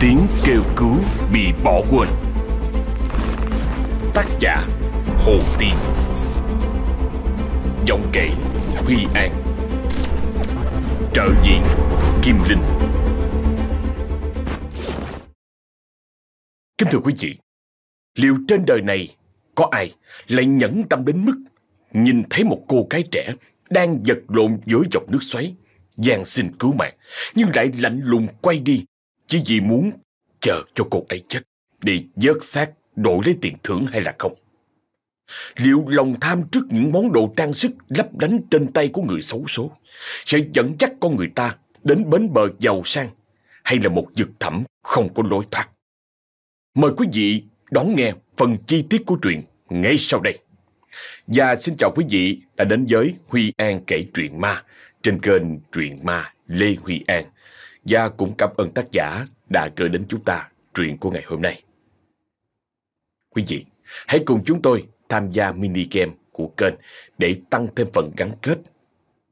Tiếng kêu cứu bị bỏ quên. Tác giả Hồ Tiên. Giọng kể Huy An. Trợ diện Kim Linh. Kính thưa quý vị, Liệu trên đời này Có ai lại nhẫn tâm đến mức Nhìn thấy một cô gái trẻ Đang giật lộn dưới dòng nước xoáy, gian xin cứu mạng, Nhưng lại lạnh lùng quay đi chỉ vì muốn chờ cho cô ấy chết Để vớt xác, đổi lấy tiền thưởng hay là không Liệu lòng tham trước những món đồ trang sức lấp lánh trên tay của người xấu số sẽ dẫn dắt con người ta đến bến bờ giàu sang hay là một vực thẳm không có lối thoát? Mời quý vị đón nghe phần chi tiết của truyện ngay sau đây. Và xin chào quý vị đã đến với Huy An kể truyện ma trên kênh Truyện Ma Lê Huy An. Và cũng cảm ơn tác giả đã gửi đến chúng ta truyện của ngày hôm nay. Quý vị, hãy cùng chúng tôi tham gia mini game của kênh để tăng thêm phần gắn kết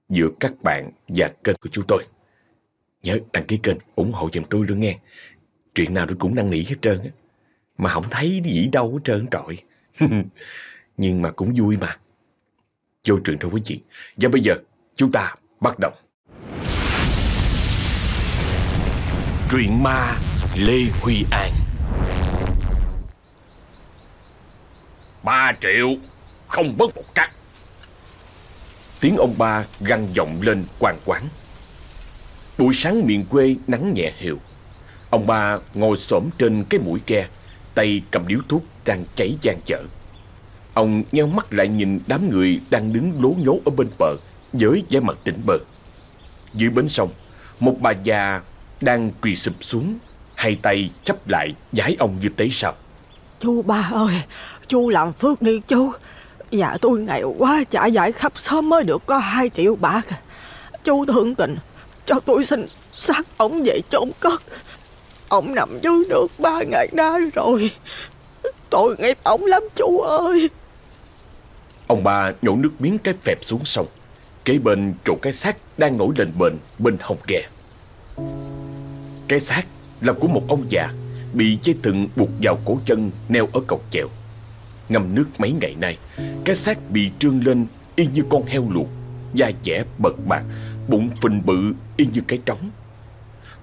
giữa các bạn và kênh của chúng tôi. Nhớ đăng ký kênh ủng hộ giùm tôi luôn nghe. Chuyện nào tôi cũng năn nỉ hết trơn á. Mà không thấy gì đâu hết trơn trọi. Nhưng mà cũng vui mà. Vô truyện thôi quý vị. Và bây giờ chúng ta bắt đầu. Truyện ma Lê Huy An. Ba triệu Không bớt một cắt. Tiếng ông ba găng giọng lên quang quán Buổi sáng miền quê nắng nhẹ hiệu. Ông ba ngồi xổm trên cái mũi ke Tay cầm điếu thuốc đang cháy gian chở Ông nheo mắt lại nhìn đám người đang đứng lố nhố ở bên bờ Với vẻ mặt tỉnh bờ Dưới bến sông Một bà già đang quỳ sụp xuống Hai tay chấp lại giái ông như tế sao Chú ba ơi Chú làm phước đi chú. Nhà tôi nghèo quá trả giải khắp sớm mới được có 2 triệu bạc. Chú thương tình Cho tôi xin xác ổng về chôn cất. Ông nằm dưới nước ba ngày nay rồi. Tội nghiệp ổng lắm chú ơi. Ông ba nhổ nước miếng cái phẹp xuống sông. Kế bên chỗ cái xác đang nổi lên bền bên hông ghe cái xác là của một ông già Bị dây thừng buộc vào cổ chân neo ở cọc chèo. Ngâm nước mấy ngày nay, Cái xác bị trương lên y như con heo luộc, Da dẻ bật bạc, Bụng phình bự y như cái trống.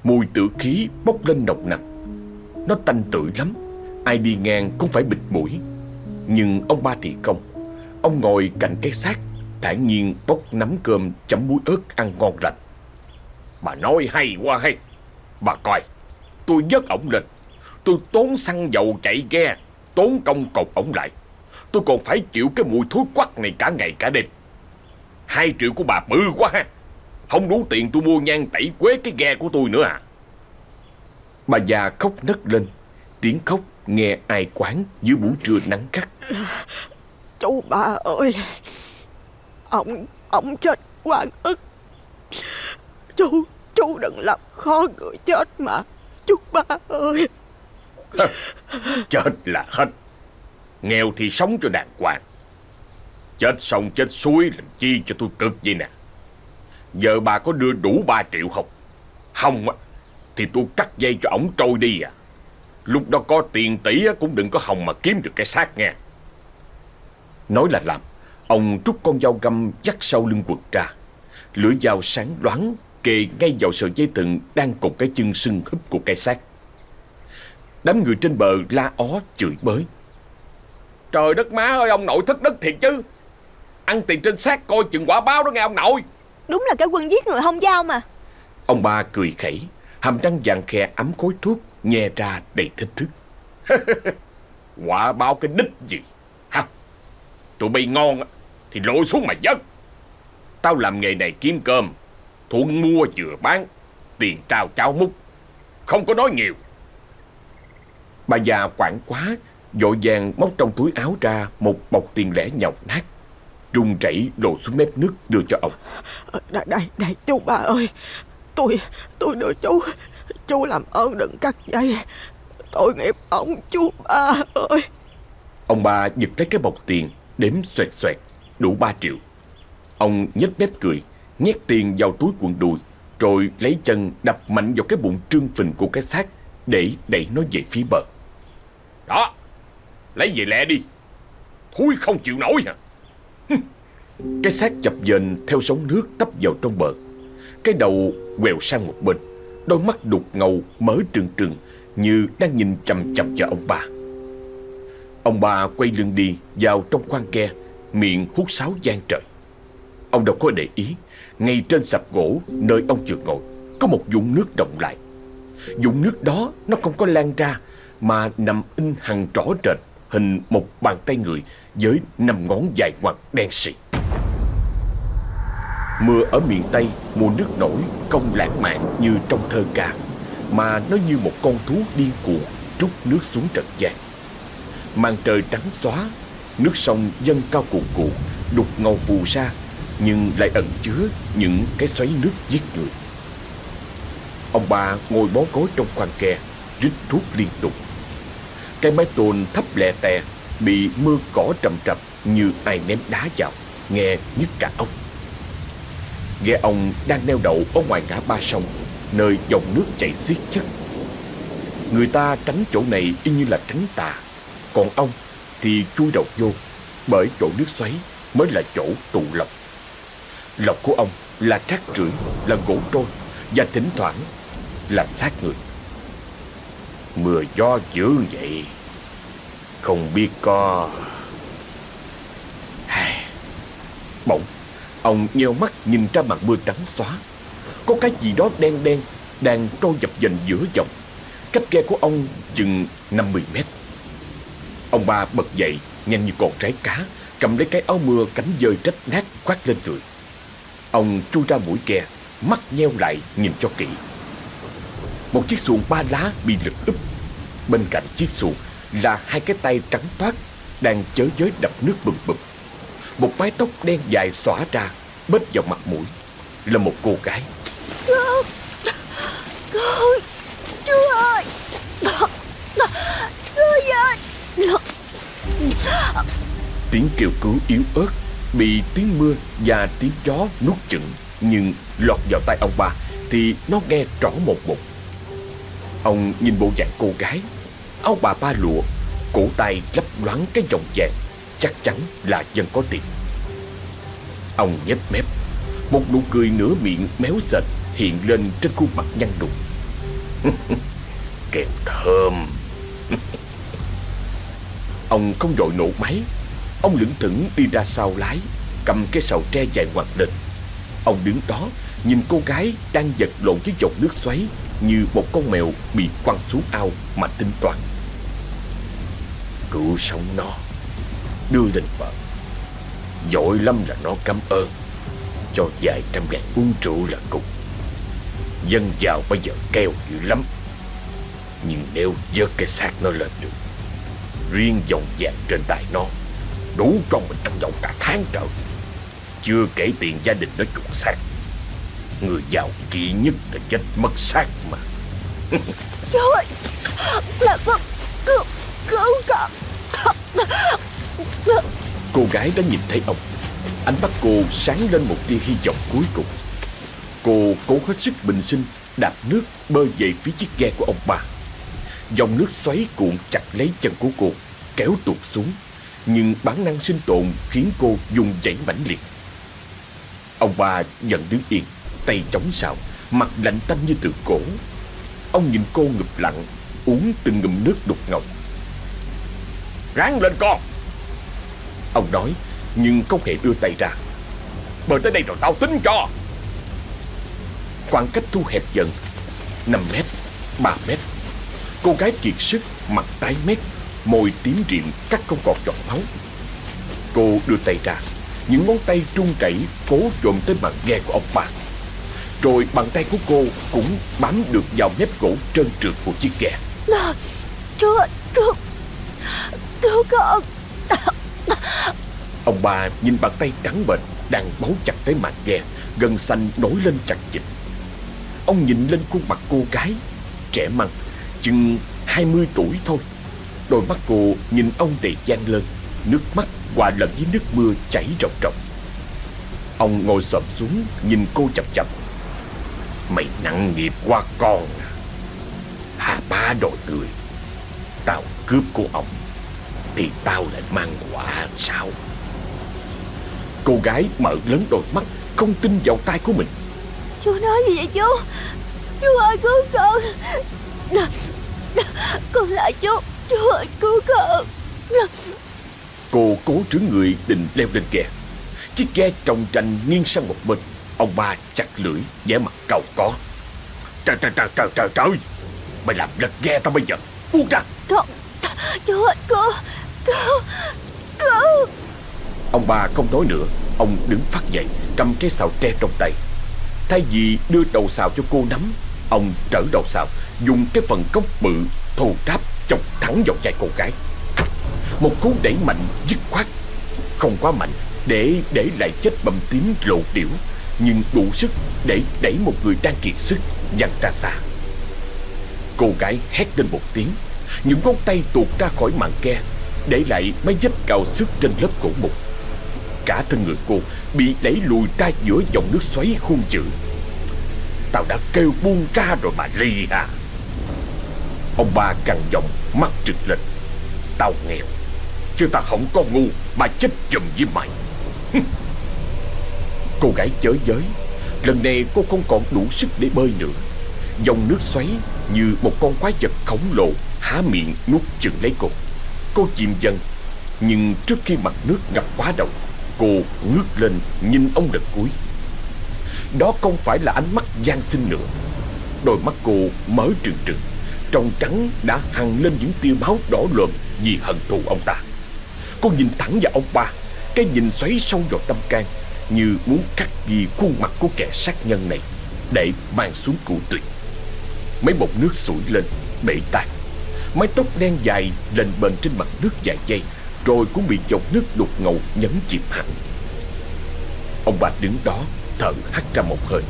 Mùi tử khí bốc lên nồng nặc. Nó tanh tưởi lắm, Ai đi ngang cũng phải bịt mũi. Nhưng ông ba thì không. Ông ngồi cạnh cái xác, thản nhiên bốc nắm cơm chấm muối ớt ăn ngon lành. Bà nói hay quá hay. Bà coi Tôi dớt ổng lên. Tôi tốn xăng dầu chạy ghe Tốn công cột ổng lại. Tôi còn phải chịu cái mùi thối quắc này cả ngày cả đêm. Hai triệu của bà bự quá ha. Không đủ tiền tôi mua nhang tẩy quế cái ghe của tôi nữa à. Bà già khóc nấc lên Tiếng khóc nghe ai quán dưới buổi trưa nắng gắt. Chú bà ơi Ông, ông chết oan ức. Chú, chú đừng làm khó người chết mà. Chú ba ơi. Ờ, chết là hết. Nghèo thì sống cho đàng hoàng. Chết xong chết suối làm chi cho tôi cực vậy nè. Giờ bà có đưa đủ 3 triệu không? Không á, Thì tôi cắt dây cho ổng trôi đi à. Lúc đó có tiền tỷ cũng đừng có hòng mà kiếm được cái xác nghe. Nói là làm, Ông rút con dao găm dắt sau lưng quần ra Lưỡi dao sáng loáng Kề ngay vào sợi dây thừng Đang cột cái chân sưng húp của cái xác. Đám người trên bờ la ó chửi bới. Trời đất má ơi ông nội thất đất thiệt chứ. Ăn tiền trên xác coi chừng quả báo đó nghe ông nội. Đúng là cái quân giết người không giao mà. Ông ba cười khẩy Hàm răng vàng khè ấm khối thuốc Nhè ra đầy thích thức. Quả báo cái đích gì? Hả Tụi bay ngon Thì lội xuống mà dứt Tao làm nghề này kiếm cơm Thuận mua vừa bán Tiền trao cháo múc. Không có nói nhiều. Bà già quảng quá Vội vàng móc trong túi áo ra Một bọc tiền lẻ nhọc nát Rung rẩy đổ xuống mép nước đưa cho ông. Đây, đây, đây chú ba ơi Tôi, tôi đưa chú Chú làm ơn đừng cắt dây. Tội nghiệp ông chú ba ơi. Ông ba giật lấy cái bọc tiền Đếm xoẹt xoẹt Đủ 3 triệu. Ông nhếch mép cười Nhét tiền vào túi quần đùi Rồi lấy chân đập mạnh vào cái bụng trương phình của cái xác để đẩy nó về phía bờ. Đó, lấy về lẹ đi. Thúi không chịu nổi hả? Cái xác chập dềnh theo sóng nước tấp vào trong bờ. Cái đầu quẹo sang một bên, đôi mắt đục ngầu mở trừng trừng như đang nhìn chằm chằm vào ông ba. Ông ba quay lưng đi vào trong khoang ke, miệng hút sáo gian trời. Ông đâu có để ý, ngay trên sập gỗ nơi ông trượt ngồi, có một vũng nước động lại. Dụng nước đó nó không có lan ra, mà nằm in hằn rõ rệt hình một bàn tay người với năm ngón dài ngoặt đen xị Mưa ở miền Tây mùa nước nổi không lãng mạn như trong thơ ca, mà nó như một con thú điên cuồng trút nước xuống trật gian. Màn trời trắng xóa, nước sông dâng cao cuồn cuộn, đục ngầu phù sa, nhưng lại ẩn chứa những cái xoáy nước giết người. Ông bà ngồi bó gối trong khoang ke, rít thuốc liên tục. Cái mái tôn thấp lè tè, bị mưa cỏ trầm trập như ai ném đá vào, nghe nhức cả ông. Ghe ông đang neo đậu ở ngoài ngã ba sông, nơi dòng nước chảy xiết chất. Người ta tránh chỗ này y như là tránh tà, còn ông thì chui đầu vô, bởi chỗ nước xoáy mới là chỗ tụ lộc. Lộc của ông là rác rưởi, là gỗ trôi và thỉnh thoảng là xác người. Mưa gió dữ vậy, không biết có... Bỗng, ông nheo mắt nhìn ra màn mưa trắng xóa. Có cái gì đó đen đen đang trôi dập dềnh giữa dòng. Cách ghe của ông chừng 50 mét. Ông ba bật dậy, nhanh như con trái cá, cầm lấy cái áo mưa cánh dơi rách nát khoác lên người. Ông chui ra mũi ghe, mắt nheo lại nhìn cho kỹ. Một chiếc xuồng ba lá bị lật úp. Bên cạnh chiếc xuồng là hai cái tay trắng toát đang chới giới đập nước bừng bừng. Một mái tóc đen dài xõa ra, bết vào mặt mũi, là một cô gái. Cứu Cứu Chú ơi Cứu ơi Tiếng kêu cứu yếu ớt bị tiếng mưa và tiếng chó nuốt chửng nhưng lọt vào tai ông ba thì nó nghe rõ một một. Ông nhìn bộ dạng cô gái, áo bà ba lụa, cổ tay lấp loáng cái vòng vàng, chắc chắn là dân có tiền. Ông nhếch mép, một nụ cười nửa miệng méo sệt hiện lên trên khuôn mặt nhăn đục. Kèm thơm Ông không dội nổ máy Ông lững thững đi ra sau lái, Cầm cái sầu tre dài ngoặt lên. Ông đứng đó, Nhìn cô gái đang giật lộn với dòng nước xoáy Như một con mèo bị quăng xuống ao mà tính toán. Cứu sống nó, Đưa lên bờ. Giỏi lắm là nó cảm ơn, Cho vài trăm ngàn uống rượu là cùng. Dân giàu bây giờ keo dữ lắm, Nhưng nếu dớt cái xác nó lên được, Riêng dòng vàng trên tay nó Đủ cho mình ăn nhậu cả tháng trời. Chưa kể tiền gia đình nó chuột xác. Người giàu kỹ nhất là chết mất xác mà. Ơi Là Phật Cứu Cứu con. Cô gái đã nhìn thấy ông. Ánh mắt cô sáng lên một tia hy vọng cuối cùng. Cô cố hết sức bình sinh Đạp nước bơi về phía chiếc ghe của ông bà. Dòng nước xoáy cuộn chặt lấy chân của cô Kéo tuột xuống nhưng bản năng sinh tồn khiến cô dùng dãy mãnh liệt. Ông ba dần đứng yên, Tay chống sào, Mặt lạnh tanh như từ cổ. Ông nhìn cô ngụp lặng, Uống từng ngụm nước đục ngầu. Ráng lên con! Ông nói, Nhưng không hề đưa tay ra. Bờ tới đây rồi, tao tính cho! Khoảng cách thu hẹp dần 5 mét 3 mét. Cô gái kiệt sức, Mặt tái mét Môi tím rịm cắt không còn giọt máu. Cô đưa tay ra Những ngón tay trung chảy Cố trộm tới mặt ghe của ông bà. Rồi bàn tay của cô Cũng bám được vào mép gỗ trơn trượt của chiếc ghe ơi Cứu Cứu con Ông. Bà nhìn bàn tay trắng bệch Đang bấu chặt tới màn ghe Gân xanh nổi lên chặt chịch Ông nhìn lên khuôn mặt cô gái Trẻ măng Chừng 20 tuổi thôi Đôi mắt cô nhìn ông đầy gian lơn Nước mắt hòa lẫn với nước mưa chảy ròng ròng. Ông ngồi xổm xuống Nhìn cô chậm chậm Mày nặng nghiệp quá con à. Hà ba cả đội người Tao cướp của ông, Thì tao lại mang quả sao? Cô gái mở lớn đôi mắt, Không tin vào tay của mình. Chú nói gì vậy chú? Chú ơi, cứu con. Con lại chú. Ơi cứu con Cô cố trướng người định leo lên ghe Chiếc ghe trồng tranh nghiêng sang một bên. Ông ba chặt lưỡi vẻ mặt cầu có. Trời trời trời trời trời trời. Mày làm lật ghe tao bây giờ. Buông ra. Không ơi cứu Cứu Cứu Ông ba không nói nữa. Ông đứng phát dậy Cầm cái xào tre trong tay. Thay vì đưa đầu xào cho cô nắm Ông trở đầu xào Dùng cái phần cốc bự thô ráp chọc thẳng vào vai cô gái. Một cú đẩy mạnh, dứt khoát. Không quá mạnh, Để để lại chết bầm tím lộ điểu, Nhưng đủ sức để đẩy một người đang kiệt sức Văng ra xa. Cô gái hét lên một tiếng, Những ngón tay tuột ra khỏi màn ke, Để lại mấy vết cào xước trên lớp cổ mục. Cả thân người cô bị đẩy lùi ra giữa dòng nước xoáy khuôn dữ. Tao đã kêu buông ra rồi mà ly à. Ông ba cằn giọng mắt trực lên. Tao nghèo, Chứ ta không có ngu mà chết chùm với mày. Cô gái chới giới, Lần này cô không còn đủ sức để bơi nữa. Dòng nước xoáy như một con quái vật khổng lồ Há miệng nuốt chừng lấy cô. Cô chìm dần, Nhưng trước khi mặt nước ngập quá đầu, Cô ngước lên nhìn ông lần cuối. Đó không phải là ánh mắt gian sinh nữa. Đôi mắt cô mở trừng trừng. Trong trắng đã hằn lên những tia máu đỏ lồm Vì hận thù ông ta. Cô nhìn thẳng vào ông ba, Cái nhìn xoáy sâu vào tâm can, Như muốn cắt ghi khuôn mặt của kẻ sát nhân này Để mang xuống cụ tuyệt Mấy bột nước sủi lên, Bể tan. Mái tóc đen dài lên bền trên mặt nước dài dây, Rồi cũng bị dòng nước đục ngầu nhấn chìm hẳn. Ông bà đứng đó, thở hắt ra một hơi.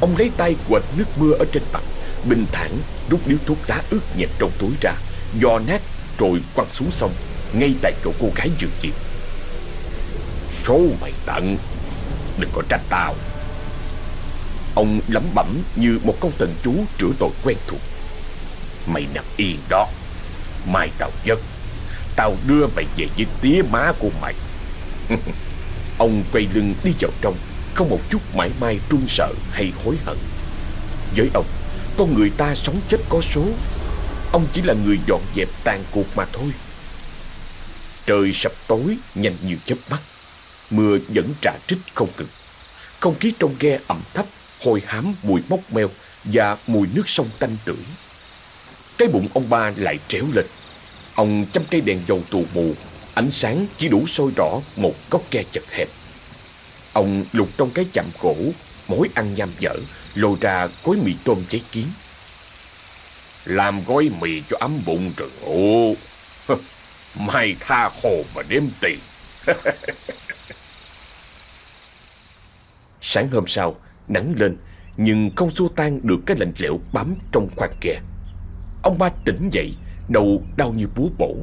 Ông lấy tay quệt nước mưa ở trên mặt. Bình thản rút điếu thuốc lá ướt nhẹp trong túi ra Do nát rồi quăng xuống sông, Ngay tại chỗ cô gái vừa chìm Số mày tận, Đừng có trách tao. Ông lẩm bẩm như một câu thần chú rửa tội quen thuộc. Mày nằm yên đó, Mai tao giấc, Tao đưa mày về với tía má của mày. Ông quay lưng đi vào trong, Không một chút mãi mai run sợ hay hối hận. Với ông con người ta sống chết có số. Ông chỉ là người dọn dẹp tàn cuộc mà thôi. Trời sập tối, nhanh như chớp mắt. Mưa vẫn trả trích không ngừng. Không khí trong ghe ẩm thấp, Hôi hám, mùi mốc meo Và mùi nước sông tanh tưởi. Cái bụng ông ba lại tréo lên. Ông chăm cây đèn dầu tù mù, Ánh sáng chỉ đủ sôi rõ một góc ghe chật hẹp. Ông lục trong cái chạm cổ Mối ăn nham dở Lôi ra cối mì tôm cháy kiến. Làm gói mì cho ấm bụng rồi ngủ Mai tha hồ mà đếm tiền. Sáng hôm sau, Nắng lên, Nhưng không xua tan được cái lạnh lẽo bám trong khoang kè. Ông ba tỉnh dậy, Đầu đau như búa bổ.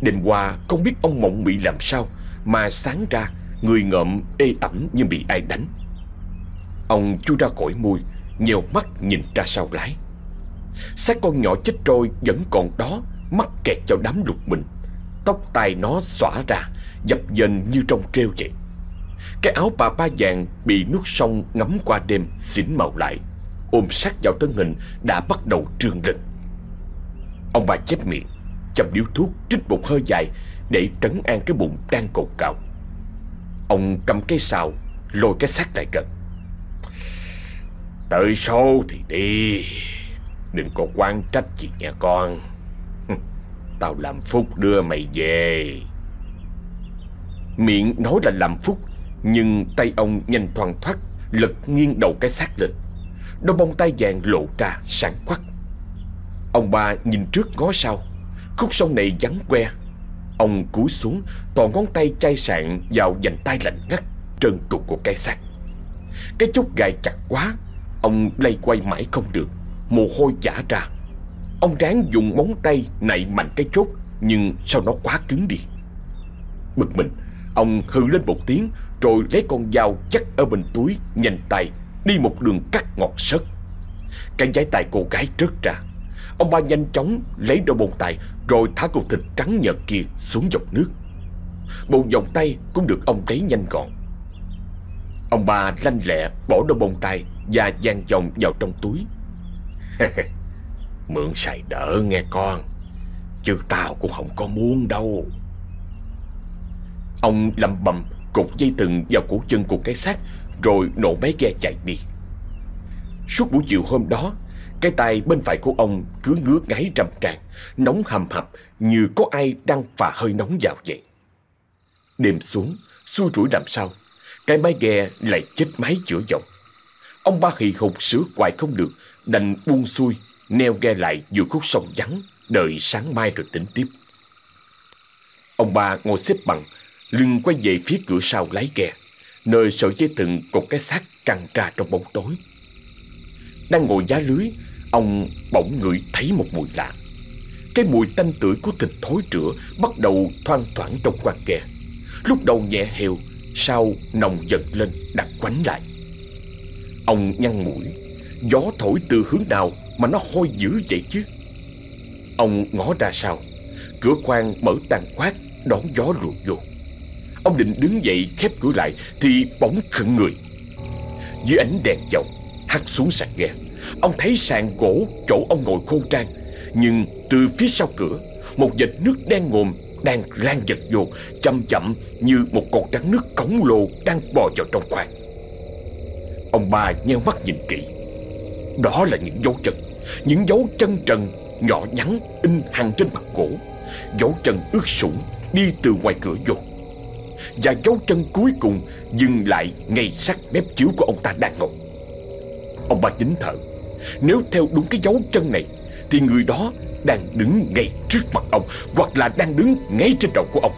Đêm qua, không biết ông mộng bị làm sao, Mà sáng ra, Người ngợm ê ẩm như bị ai đánh. Ông chui ra khỏi mui Nhèo mắt nhìn ra sau lái. Xác con nhỏ chết trôi vẫn còn đó, Mắc kẹt vào đám lục bình Tóc tai nó xõa ra, Dập dềnh như trong treo vậy. Cái áo bà ba vàng Bị nước sông ngấm qua đêm Xỉn màu lại, Ôm sát vào thân hình đã bắt đầu trương lên. Ông bà chép miệng Chầm điếu thuốc, trích một hơi dài Để trấn an cái bụng đang cồn cào. Ông cầm cây xào, Lôi cái xác lại gần. Tới số thì đi. Đừng có quan trách chị nha con. Tao làm phúc đưa mày về. Miệng nói là làm phúc, Nhưng tay ông nhanh thoăn thoát Lật nghiêng đầu cái xác lên. Đôi bông tay vàng lộ ra sáng quắc Ông ba nhìn trước ngó sau, Khúc sông này vắng que. Ông cúi xuống Toàn ngón tay chai sạn vào dành tay lạnh ngắt, Trơn trục của cái xác. Cái chốt gai chặt quá Ông lây quay mãi không được, Mồ hôi chả ra. Ông ráng dùng móng tay nạy mạnh cái chốt, Nhưng sao nó quá cứng đi. Bực mình, Ông hừ lên một tiếng, Rồi lấy con dao chắc ở bên túi, Nhanh tay đi một đường cắt ngọt sớt. Cái giấy tay cô gái rớt ra. Ông ba nhanh chóng lấy đôi bồn tay, Rồi thả cục thịt trắng nhợt kia xuống dòng nước. Bộ vòng tay cũng được ông lấy nhanh gọn. Ông ba lanh lẹ bỏ đôi bông tay Và giang chồng vào trong túi. Mượn xài đỡ nghe con, Chứ tao cũng không có muốn đâu. Ông lầm bầm cột dây thừng vào cổ chân của cái xác, Rồi nổ máy ghe chạy đi. Suốt buổi chiều hôm đó, Cái tay bên phải của ông cứ ngứa ngáy rầm tràn, Nóng hầm hập Như có ai đang phà hơi nóng vào vậy. Đêm xuống, Xui rủi làm sao cái máy ghe lại chết máy chữa dòng. Ông ba hì hục sửa hoài không được, Đành buông xuôi, Neo ghe lại giữa khúc sông vắng, Đợi sáng mai rồi tính tiếp. Ông ba ngồi xếp bằng, Lưng quay về phía cửa sau lái ghe, Nơi sợi dây thừng cột cái xác căng ra trong bóng tối. Đang ngồi giá lưới, Ông bỗng ngửi thấy một mùi lạ. Cái mùi tanh tưởi của thịt thối rữa Bắt đầu thoang thoảng trong quan ghe. Lúc đầu nhẹ heo. Sau nồng dần lên đặt quánh lại. Ông nhăn mũi, Gió thổi từ hướng nào Mà nó hôi dữ vậy chứ? Ông ngó ra sau, Cửa khoang mở tàn quát, Đón gió ruột vô. Ông định đứng dậy khép cửa lại Thì bỗng khựng người. Dưới ánh đèn dầu, Hắt xuống sàn ghe, Ông thấy sàn gỗ chỗ ông ngồi khô trang. Nhưng từ phía sau cửa, Một vệt nước đen ngòm đang lan dật vô chậm chậm như một con rắn nước khổng lồ đang bò vào trong khoang. Ông ba nheo mắt nhìn kỹ. Đó là những dấu chân những dấu chân trần nhỏ nhắn in hàng trên mặt cổ, dấu chân ướt sũng đi từ ngoài cửa vô. Và dấu chân cuối cùng dừng lại ngay sát mép chiếu của ông ta đang ngồi. Ông ba nín thở. Nếu theo đúng cái dấu chân này thì người đó đang đứng ngay trước mặt ông hoặc là đang đứng ngay trên đầu của ông.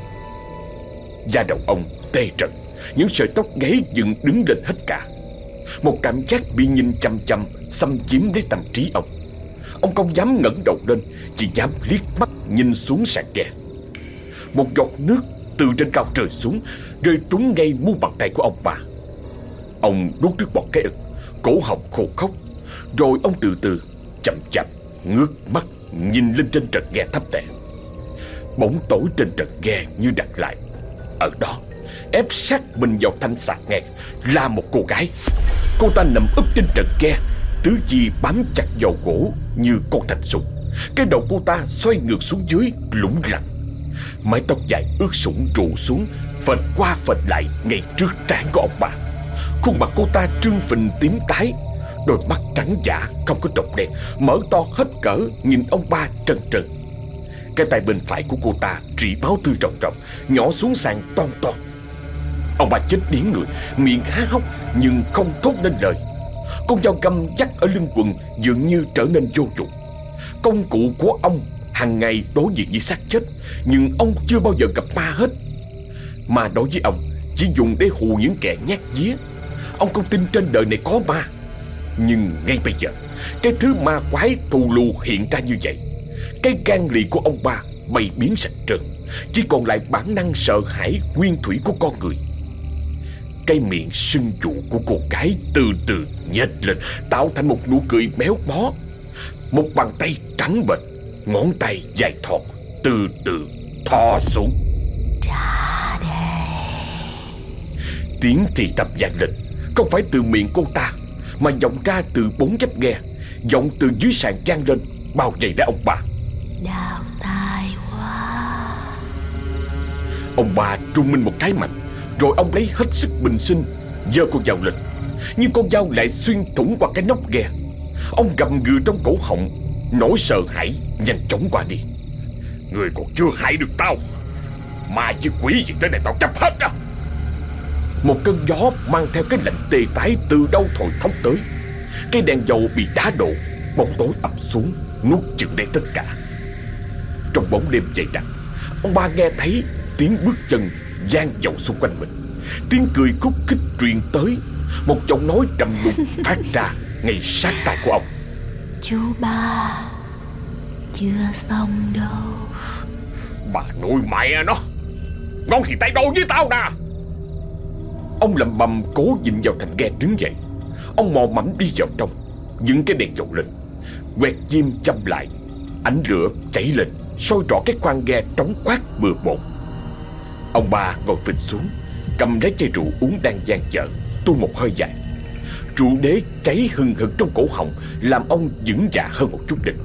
Da đầu ông tê trần, những sợi tóc gáy dựng đứng lên hết cả. Một cảm giác bị nhìn chăm chăm xâm chiếm lấy tâm trí ông. Ông không dám ngẩng đầu lên, chỉ dám liếc mắt nhìn xuống sàn kè Một giọt nước từ trên cao trời xuống, rơi trúng ngay mu bàn tay của ông bà. Ông nuốt nước bọt cái ực, cổ họng khô khốc, rồi ông từ từ chậm chậm ngước mắt Nhìn lên trên trần ghe thấp tệ Bóng tối trên trần ghe như đặt lại. Ở đó, Ép sát mình vào thanh sạc nghẹt Là một cô gái. Cô ta nằm úp trên trần ghe, Tứ chi bám chặt vào gỗ Như con thạch sùng Cái đầu cô ta xoay ngược xuống dưới, lủng lẳng. Mái tóc dài ướt sũng trụ xuống, Phệt qua phệt lại ngay trước trán của ông bà. Khuôn mặt cô ta trương phình tím tái Đôi mắt trắng giả, không có trọc đen Mở to hết cỡ, nhìn ông ba trần trần. Cái tay bên phải của cô ta Trĩ máu tươi ròng ròng, Nhỏ xuống sàn toan toan. Ông ba chết điếng người, Miệng há hốc, nhưng không thốt nên lời. Con dao găm dắt ở lưng quần Dường như trở nên vô dụng. Công cụ của ông hàng ngày đối diện với xác chết, Nhưng ông chưa bao giờ gặp ma hết. Mà đối với ông Chỉ dùng để hù những kẻ nhát día Ông không tin trên đời này có ma nhưng ngay bây giờ Cái thứ ma quái thù lù hiện ra như vậy. Cái gan lì của ông ba Bay biến sạch trơn Chỉ còn lại bản năng sợ hãi Nguyên thủy của con người. Cái miệng sưng trụ của cô gái Từ từ nhếch lên Tạo thành một nụ cười béo bó Một bàn tay trắng bệch Ngón tay dài thọt Từ từ thò xuống. Ra đây. Tiếng thì thầm vang lên Không phải từ miệng cô ta mà vọng ra từ bốn chắp ghe Vọng từ dưới sàn gian lên Bao vây lấy ông bà. Đau tai quá. Ông bà trung minh một cái mạnh Rồi ông lấy hết sức bình sinh giơ con dao lên. Nhưng con dao lại xuyên thủng qua cái nóc ghe. Ông gầm gừ trong cổ họng Nỗi sợ hãi nhanh chóng qua đi. Người còn chưa hại được tao Mà chứ quỷ gì tới này tao chấp hết á một cơn gió mang theo cái lạnh tê tái từ đâu thổi thốc tới. Cây đèn dầu bị đá đổ Bóng tối ập xuống Nuốt chửng đầy tất cả. Trong bóng đêm dày đặc Ông ba nghe thấy tiếng bước chân gian vọng xung quanh mình. Tiếng cười khúc khích truyền tới. Một giọng nói trầm đục phát ra ngay sát tai của ông. Chú ba Chưa xong đâu. Bà nuôi mẹ nó Ngon thì tay đôi với tao nè Ông lầm bầm cố dịnh vào thành ghe đứng dậy. Ông mò mẫm đi vào trong, Dựng cái đèn dầu lên. Quẹt diêm châm lại, Ánh lửa cháy lên, soi rõ cái khoang ghe trống quát bừa bộn. Ông ba ngồi phịch xuống, Cầm lấy chai rượu uống đang gian chở Tôi một hơi dài. Rượu đế cháy hừng hực trong cổ họng, Làm ông vững dạ hơn một chút đỉnh.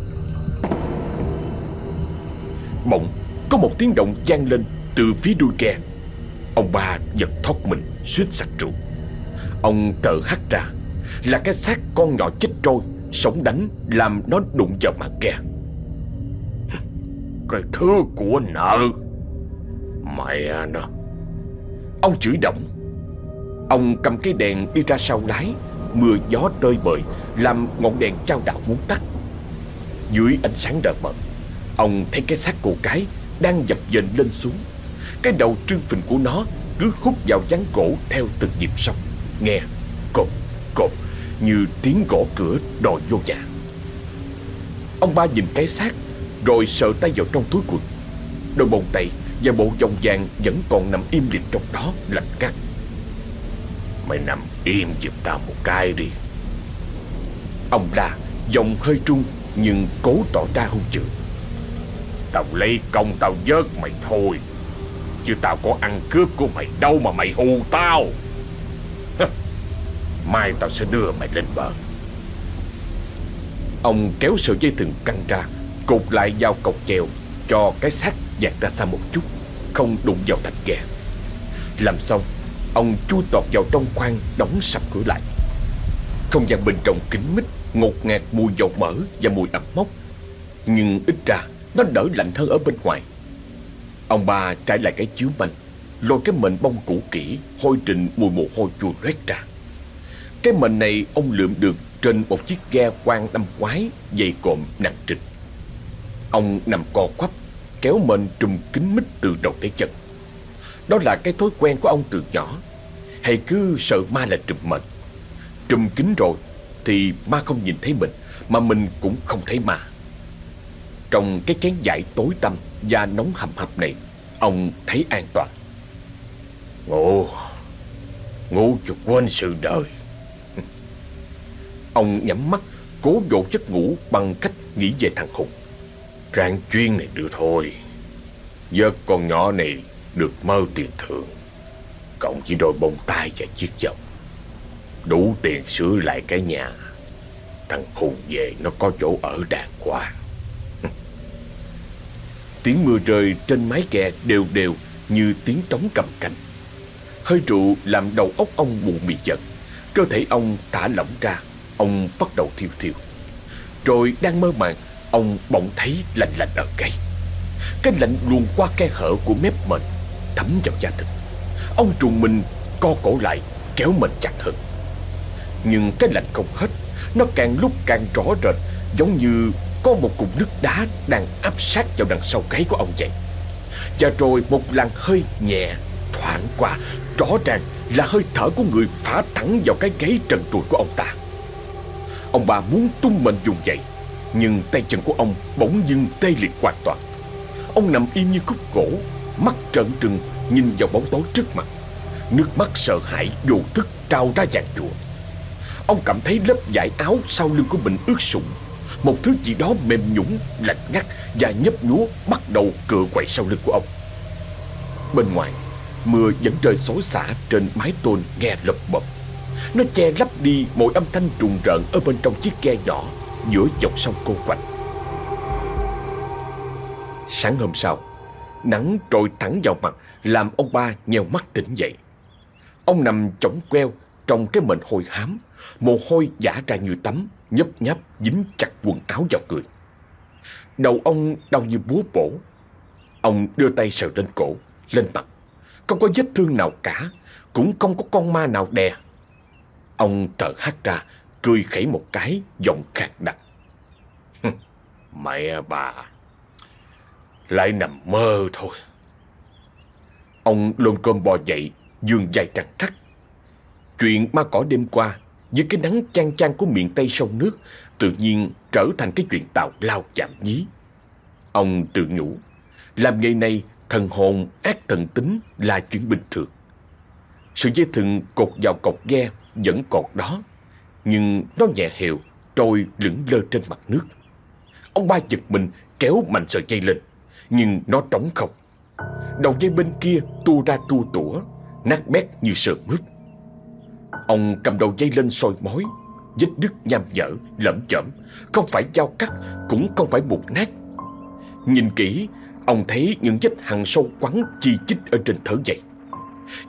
Bỗng, có một tiếng động vang lên Từ phía đuôi ghe. Ông ba giật thoát mình, suýt sạch trụ. Ông cờ hắt ra, Là cái xác con nhỏ chết trôi, Sống đánh, làm nó đụng vào mặt kia Cái thứ của nợ. Mẹ nó. Ông chửi động. Ông cầm cái đèn đi ra sau lái, Mưa gió tơi bời, Làm ngọn đèn trao đảo muốn tắt. Dưới ánh sáng đợt mờ, Ông thấy cái xác cô cái Đang dập dềnh lên xuống. Cái đầu trương phình của nó Cứ hút vào gián cổ theo từng nhịp sóng. Nghe cột cột Như tiếng gõ cửa đòi vô nhà. Ông ba nhìn cái xác, Rồi sợ tay vào trong túi quần. Đôi bông tay và bộ vòng vàng vẫn còn nằm im lìm trong đó, lạnh cắt Mày nằm im giùm tao một cái đi. Ông la, Giọng hơi trung Nhưng cố tỏ ra hung dữ. Tao lấy công tao vớt mày thôi. Chứ tao có ăn cướp của mày đâu mà mày hù tao. Mai tao sẽ đưa mày lên bờ. Ông kéo sợi dây thừng căng ra, Cột lại vào cọc chèo, Cho cái xác dạt ra xa một chút, Không đụng vào thạch ghè Làm xong Ông chui tọt vào trong khoang, Đóng sập cửa lại. Không gian bên trong kín mít, Ngột ngạt mùi dầu mỡ và mùi ẩm mốc. Nhưng ít ra, Nó đỡ lạnh hơn ở bên ngoài. Ông ba trải lại cái chiếu manh Lôi cái mệnh bông cũ kỹ Hôi trình mùi mồ hôi chua loét ra. Cái mệnh này ông lượm được Trên một chiếc ghe quan năm quái, Dày cộm nặng trịch. Ông nằm co quắp Kéo mệnh trùm kín mít từ đầu tới chân. Đó là cái thói quen của ông từ nhỏ. Hay cứ sợ ma là trùm mệnh. Trùm kín rồi Thì ma không nhìn thấy mình Mà mình cũng không thấy ma. Trong cái kén dại tối tăm da nóng hầm hập này, Ông thấy an toàn. Ngủ Ngủ cho quên sự đời. Ông nhắm mắt, Cố dỗ giấc ngủ bằng cách nghĩ về thằng Hùng. Ráng chuyên này được thôi. Giấc con nhỏ này được mơ tiền thưởng. Cộng chỉ đôi bông tai và chiếc vòng. Đủ tiền sửa lại cái nhà. Thằng Hùng về nó có chỗ ở đàng hoàng. Tiếng mưa rơi trên mái kè đều đều như tiếng trống cầm canh. Hơi rượu làm đầu óc ông buồn mị giật. Cơ thể ông thả lỏng ra, ông bắt đầu thiêu thiêu. Rồi đang mơ màng, ông bỗng thấy lạnh lạnh ở gáy. Cái lạnh luồn qua khe hở của mép mình, thấm vào da thịt. Ông trùng mình co cổ lại, kéo mình chặt hơn. Nhưng cái lạnh không hết, nó càng lúc càng rõ rệt, giống như có một cục nước đá đang áp sát vào đằng sau gáy của ông vậy. Và rồi một làn hơi nhẹ thoảng qua, rõ ràng là hơi thở của người phả thẳng vào cái gáy trần trụi của ông ta. Ông bà muốn tung mình dùng dậy, nhưng tay chân của ông bỗng dưng tê liệt hoàn toàn. Ông nằm im như khúc gỗ, mắt trợn trừng nhìn vào bóng tối trước mặt. Nước mắt sợ hãi vô thức trao ra dàn chùa. Ông cảm thấy lớp vải áo sau lưng của mình ướt sũng một thứ gì đó mềm nhũng, lạnh ngắt và nhấp nhúa bắt đầu cựa quậy sau lưng của ông. Bên ngoài, mưa vẫn rơi xối xả trên mái tôn nghe lập bập. Nó che lấp đi mọi âm thanh trùng rợn ở bên trong chiếc ghe nhỏ giữa dòng sông cô quạnh. Sáng hôm sau, nắng trội thẳng vào mặt làm ông ba nheo mắt tỉnh dậy. Ông nằm chỏng queo trong cái mệnh hôi hám, mồ hôi giả ra như tắm, nhấp nháp dính chặt quần áo vào người. Đầu ông đau như búa bổ. Ông đưa tay sờ lên cổ, lên mặt. Không có vết thương nào cả, cũng không có con ma nào đè. Ông thở hắt ra, cười khẩy một cái, giọng khàn đặc. Mẹ bà, lại nằm mơ thôi. Ông lôn cơm bò dậy, dương dài trăng trắc. Chuyện ma cỏ đêm qua với cái nắng chang chang của miền Tây sông nước tự nhiên trở thành cái chuyện tàu lao chạm nhí. Ông tự nhủ, làm nghề này thần hồn ác thần tính là chuyện bình thường. Sự dây thừng cột vào cọc ghe vẫn còn đó, nhưng nó nhẹ hiệu trôi lững lơ trên mặt nước. Ông ba giật mình kéo mạnh sợi dây lên Nhưng nó trống không Đầu dây bên kia tu ra tu tủa Nát bét như sườn mướp Ông cầm đầu dây lên sôi mối Vết đứt nham nhở, lẫm chởm. Không phải dao cắt Cũng không phải mục nát Nhìn kỹ Ông thấy những vết hằn sâu quắn chi chít ở trên thở dậy,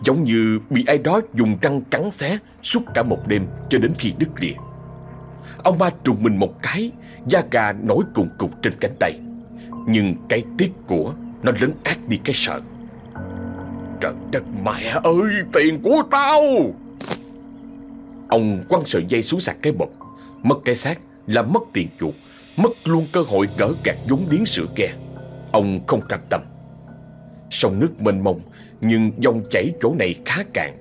Giống như bị ai đó dùng răng cắn xé Suốt cả một đêm cho đến khi đứt lìa. Ông ba trùng mình một cái Da gà nổi cùng cục trên cánh tay. Nhưng cái tiếc của Nó lấn ác đi cái sợ. Trời đất mẹ ơi Tiền của tao! Ông quăng sợi dây xuống sạc cái bột. Mất cái xác là mất tiền chuột Mất luôn cơ hội cỡ gạt vốn điến sữa ghe Ông không cam tâm. Sông nước mênh mông, Nhưng dòng chảy chỗ này khá cạn.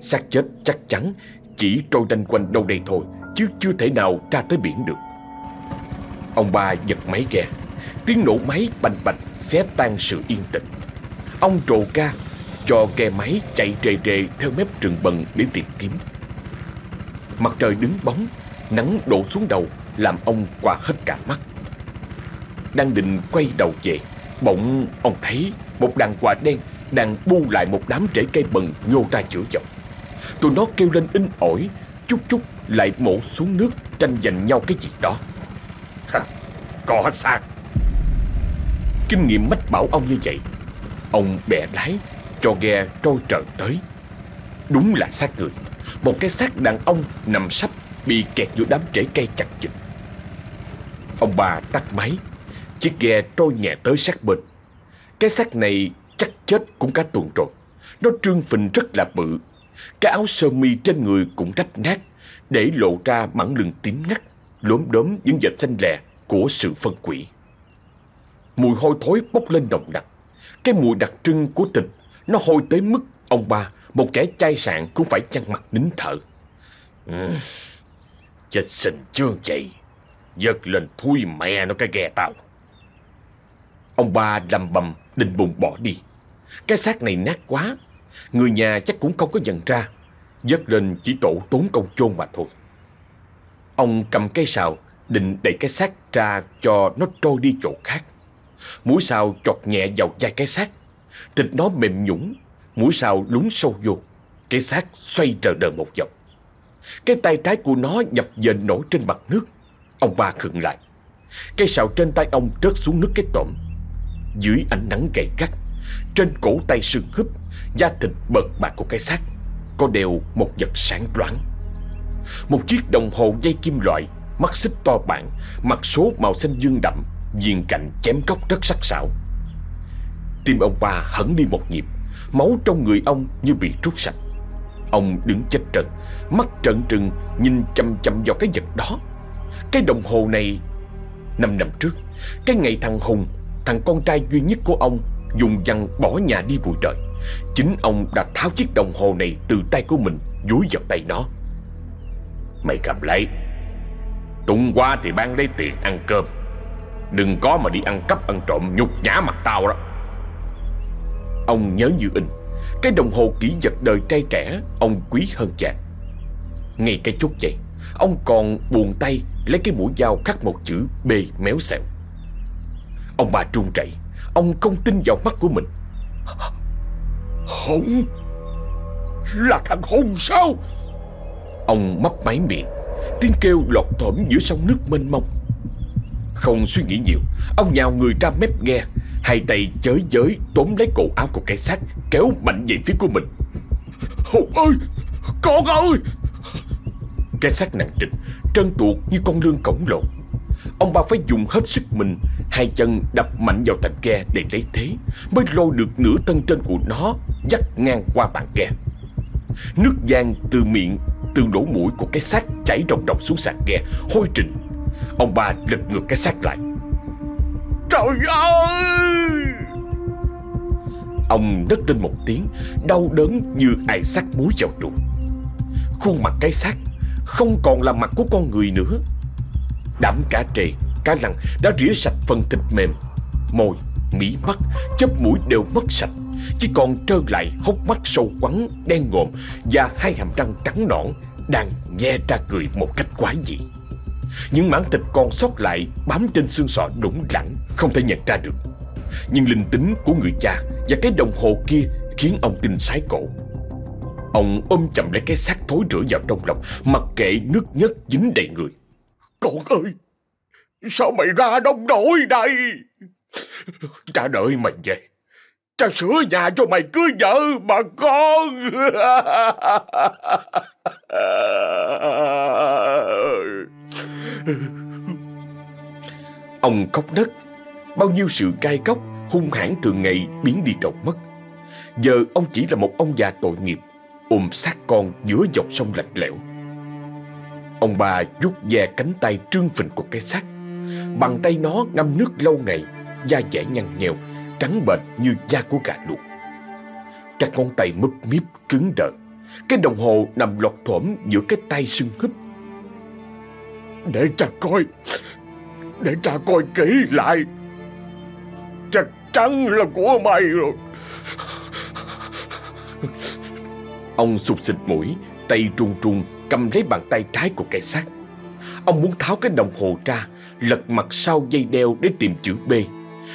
Xác chết chắc chắn, Chỉ trôi đanh quanh đâu đây thôi, Chứ chưa thể nào ra tới biển được. Ông ba giật máy ghe Tiếng nổ máy bành bạch Xé tan sự yên tĩnh. Ông trồ ca Cho ghe máy chạy rề rề Theo mép rừng bần để tìm kiếm. Mặt trời đứng bóng, Nắng đổ xuống đầu, Làm ông qua hết cả mắt. Đang định quay đầu về, Bỗng ông thấy Một đàn quà đen Đang bu lại một đám rễ cây bần nhô ra chữa dòng. Tụi nó kêu lên in ỏi, Chút chút lại mổ xuống nước, Tranh giành nhau cái gì đó. Cỏ Có xác. Kinh nghiệm mách bảo ông như vậy, Ông bẻ lái, Cho ghe trôi trợn tới. Đúng là xác người. Một cái xác đàn ông nằm sắp Bị kẹt giữa đám rễ cây chặt chịch Ông bà tắt máy, Chiếc ghe trôi nhẹ tới sát bên. Cái xác này chắc chết cũng cả tuần rồi. Nó trương phình rất là bự. Cái áo sơ mi trên người cũng rách nát, Để lộ ra mảng lưng tím ngắt, Lốm đốm những vệt xanh lè Của sự phân quỷ. Mùi hôi thối bốc lên nồng nặc. Cái mùi đặc trưng của thịt, Nó hôi tới mức ông ba một kẻ chai sạn cũng phải chăn mặt nín thở. Ừ. Chết sình chương vậy Giật lên thui mẹ nó cái ghe tao. Ông ba lầm bầm, định bụng bỏ đi. Cái xác này nát quá. Người nhà chắc cũng không có nhận ra. Dứt lên chỉ tổ tốn công chôn mà thôi. Ông cầm cây sào, Định đẩy cái xác ra cho nó trôi đi chỗ khác. Mũi sào chọt nhẹ vào vai cái xác. Thịt nó mềm nhũng Mũi sào lún sâu vô. Cái xác xoay trờ đờ một vòng. Cái tay trái của nó nhập dền nổi trên mặt nước. Ông ba khựng lại. Cây sào trên tay ông rớt xuống nước cái tổm. Dưới ánh nắng gay gắt, Trên cổ tay sưng húp, Da thịt bợt bạc của cái xác, Có đều một vật sáng loáng. Một chiếc đồng hồ dây kim loại, Mắt xích to bản Mặt số màu xanh dương đậm, Viền cạnh chém góc rất sắc sảo. Tim ông ba hẳn đi một nhịp. Máu trong người ông như bị rút sạch. Ông đứng chết trần, Mắt trợn trừng, Nhìn chăm chăm vào cái vật đó. Cái đồng hồ này, Năm năm trước, Cái ngày thằng Hùng, Thằng con trai duy nhất của ông, Dùng văn bỏ nhà đi bụi đời. Chính ông đã tháo chiếc đồng hồ này Từ tay của mình, dúi vào tay nó. Mày cầm lấy. Tung qua thì ban lấy tiền ăn cơm. Đừng có mà đi ăn cắp ăn trộm Nhục nhã mặt tao đó. Ông nhớ như in Cái đồng hồ kỹ vật đời trai trẻ Ông quý hơn chàng. Ngay cái chút vậy Ông còn buồn tay lấy cái mũi dao khắc một chữ B méo xẹo. Ông bà trung chảy Ông không tin vào mắt của mình. Hùng Là thằng Hùng sao? Ông mấp máy miệng Tiếng kêu lọt thỏm giữa sông nước mênh mông không suy nghĩ nhiều. Ông nhào người ra mép ghe Hai tay chới giới tóm lấy cổ áo của cái xác Kéo mạnh về phía của mình. Hùng ơi, Con ơi! Cái xác nặng trịch, Trơn tuột như con lương cổng lộn Ông ba phải dùng hết sức mình, Hai chân đập mạnh vào thành ghe để lấy thế, Mới lôi được nửa thân trên của nó, Dắt ngang qua bàn ghe. Nước giang từ miệng, Từ lỗ mũi của cái xác chảy ròng ròng xuống sàn ghe, Hôi trình Ông ba lật ngược cái xác lại. Trời ơi! Ông nấc lên một tiếng Đau đớn như ai sắc muối vào ruột. Khuôn mặt cái xác Không còn là mặt của con người nữa. Đám cá trề, cá lăng đã rỉa sạch phần thịt mềm. Môi, mí mắt, chớp mũi đều mất sạch. Chỉ còn trơ lại hốc mắt sâu quắn, đen ngộm Và hai hàm răng trắng nõn Đang nhe ra cười một cách quái dị. Những mảng thịt còn sót lại bám trên xương sọ đũng lẳng Không thể nhận ra được. Nhưng linh tính của người cha và cái đồng hồ kia khiến ông tin sái cổ. Ông ôm chậm lấy cái xác thối rữa vào trong lòng, Mặc kệ nước nhất dính đầy người. Con ơi, Sao mày ra đông nổi đây? Cha đợi mày về. Cha sửa nhà cho mày cưới vợ mà con. Ông khóc nấc. Bao nhiêu sự gai góc, Hung hãn thường ngày biến đi đâu mất. Giờ ông chỉ là một ông già tội nghiệp, Ôm xác con giữa dòng sông lạnh lẽo. Ông bà vuốt ve cánh tay trương phình của cái xác. Bằng tay nó ngâm nước lâu ngày, Da dẻ nhăn nhèo Trắng bệch như da của gà luộc. Các ngón tay mấp miếp cứng đờ. Cái đồng hồ nằm lọt thỏm giữa cái tay sưng húp. Để cha coi. Để cha coi kỹ lại. Chắc chắn là của mày rồi. Ông sụp xịt mũi, Tay trung trung cầm lấy bàn tay trái của kẻ sát. Ông muốn tháo cái đồng hồ ra, Lật mặt sau dây đeo để tìm chữ B.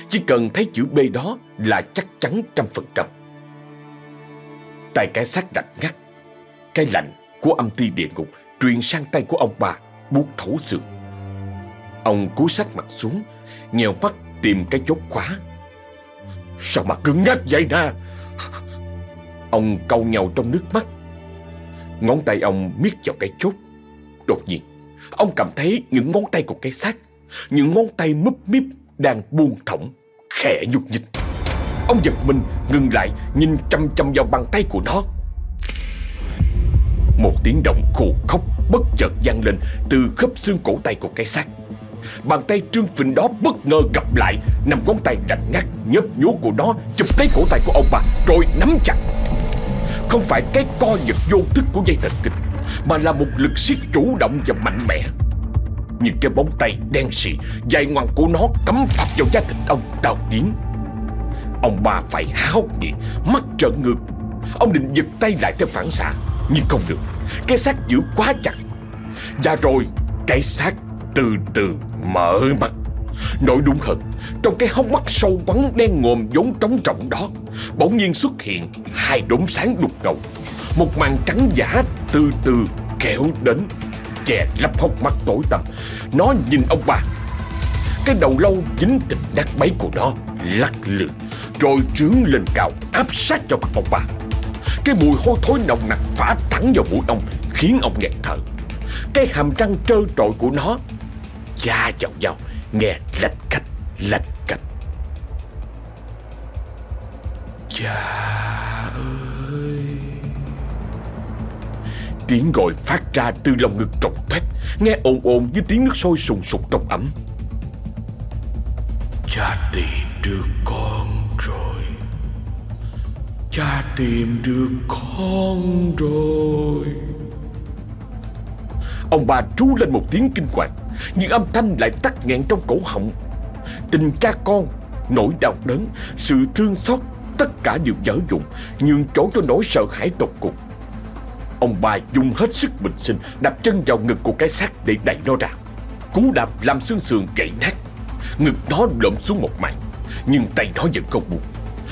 Chỉ cần thấy chữ B đó là chắc chắn trăm phần trăm. Tay cái xác lạnh ngắt. Cái lạnh của âm ti địa ngục Truyền sang tay của ông bà. Buốt thấu xương. Ông cúi sát mặt xuống Nhèo mắt tìm cái chốt khóa. Sao mà cứng ngắc vậy nè? Ông câu nhau trong nước mắt. Ngón tay ông miết vào cái chốt. Đột nhiên, Ông cảm thấy những ngón tay của cái xác, Những ngón tay múp míp Đang buông thõng, Khẽ nhúc nhích. Ông giật mình, ngừng lại, Nhìn chăm chăm vào bàn tay của nó. Một tiếng động khô khóc Bất chợt vang lên Từ khớp xương cổ tay của cái xác. Bàn tay trương phình đó bất ngờ gặp lại, Nằm ngón tay rạch ngắt nhấp nhố của nó Chụp lấy cổ tay của ông bà, Rồi nắm chặt. Không phải cái co giật vô thức của dây thần kinh, Mà là một lực siết chủ động và mạnh mẽ. Những cái bóng tay đen sì Dài ngoằng của nó cắm phập vào da thịt ông, đau điến Ông bà phải háo nhị Mắt trợn ngược. Ông định giật tay lại theo phản xạ. Nhưng không được. Cái xác giữ quá chặt. Và rồi, cái xác từ từ mở mắt. Nói đúng hơn, Trong cái hốc mắt sâu quắn đen ngòm vốn trống trọng đó, Bỗng nhiên xuất hiện Hai đốm sáng đục ngầu. Một màn trắng giả từ từ kéo đến, Che lấp hốc mắt tối tăm. Nó nhìn ông bà. Cái đầu lâu dính thịt nát bấy của nó Lắc lư, Rồi trướng lên cao, áp sát cho mặt ông bà. Cái mùi hôi thối nồng nặc phả thẳng vào mũi ông Khiến ông nghẹt thở. Cái hàm răng trơ trội của nó da vào nhau, Nghe lạch cách lạch cách Cha ơi! Tiếng gọi phát ra từ lòng ngực trọc toét Nghe ồn ồn như tiếng nước sôi sùng sục trong ấm. Cha tìm được con rồi. Cha tìm được con rồi. Ông bà trú lên một tiếng kinh hoàng nhưng âm thanh lại tắt nghẹn trong cổ họng. Tình cha con, Nỗi đau đớn, Sự thương xót, Tất cả đều dở dụng, Nhường chỗ cho nỗi sợ hãi tột cùng. Ông bà dùng hết sức bình sinh, Đạp chân vào ngực của cái xác để đẩy nó ra. Cú đạp làm xương sườn gãy nát, Ngực nó lộn xuống một mảng, Nhưng tay nó vẫn không buông.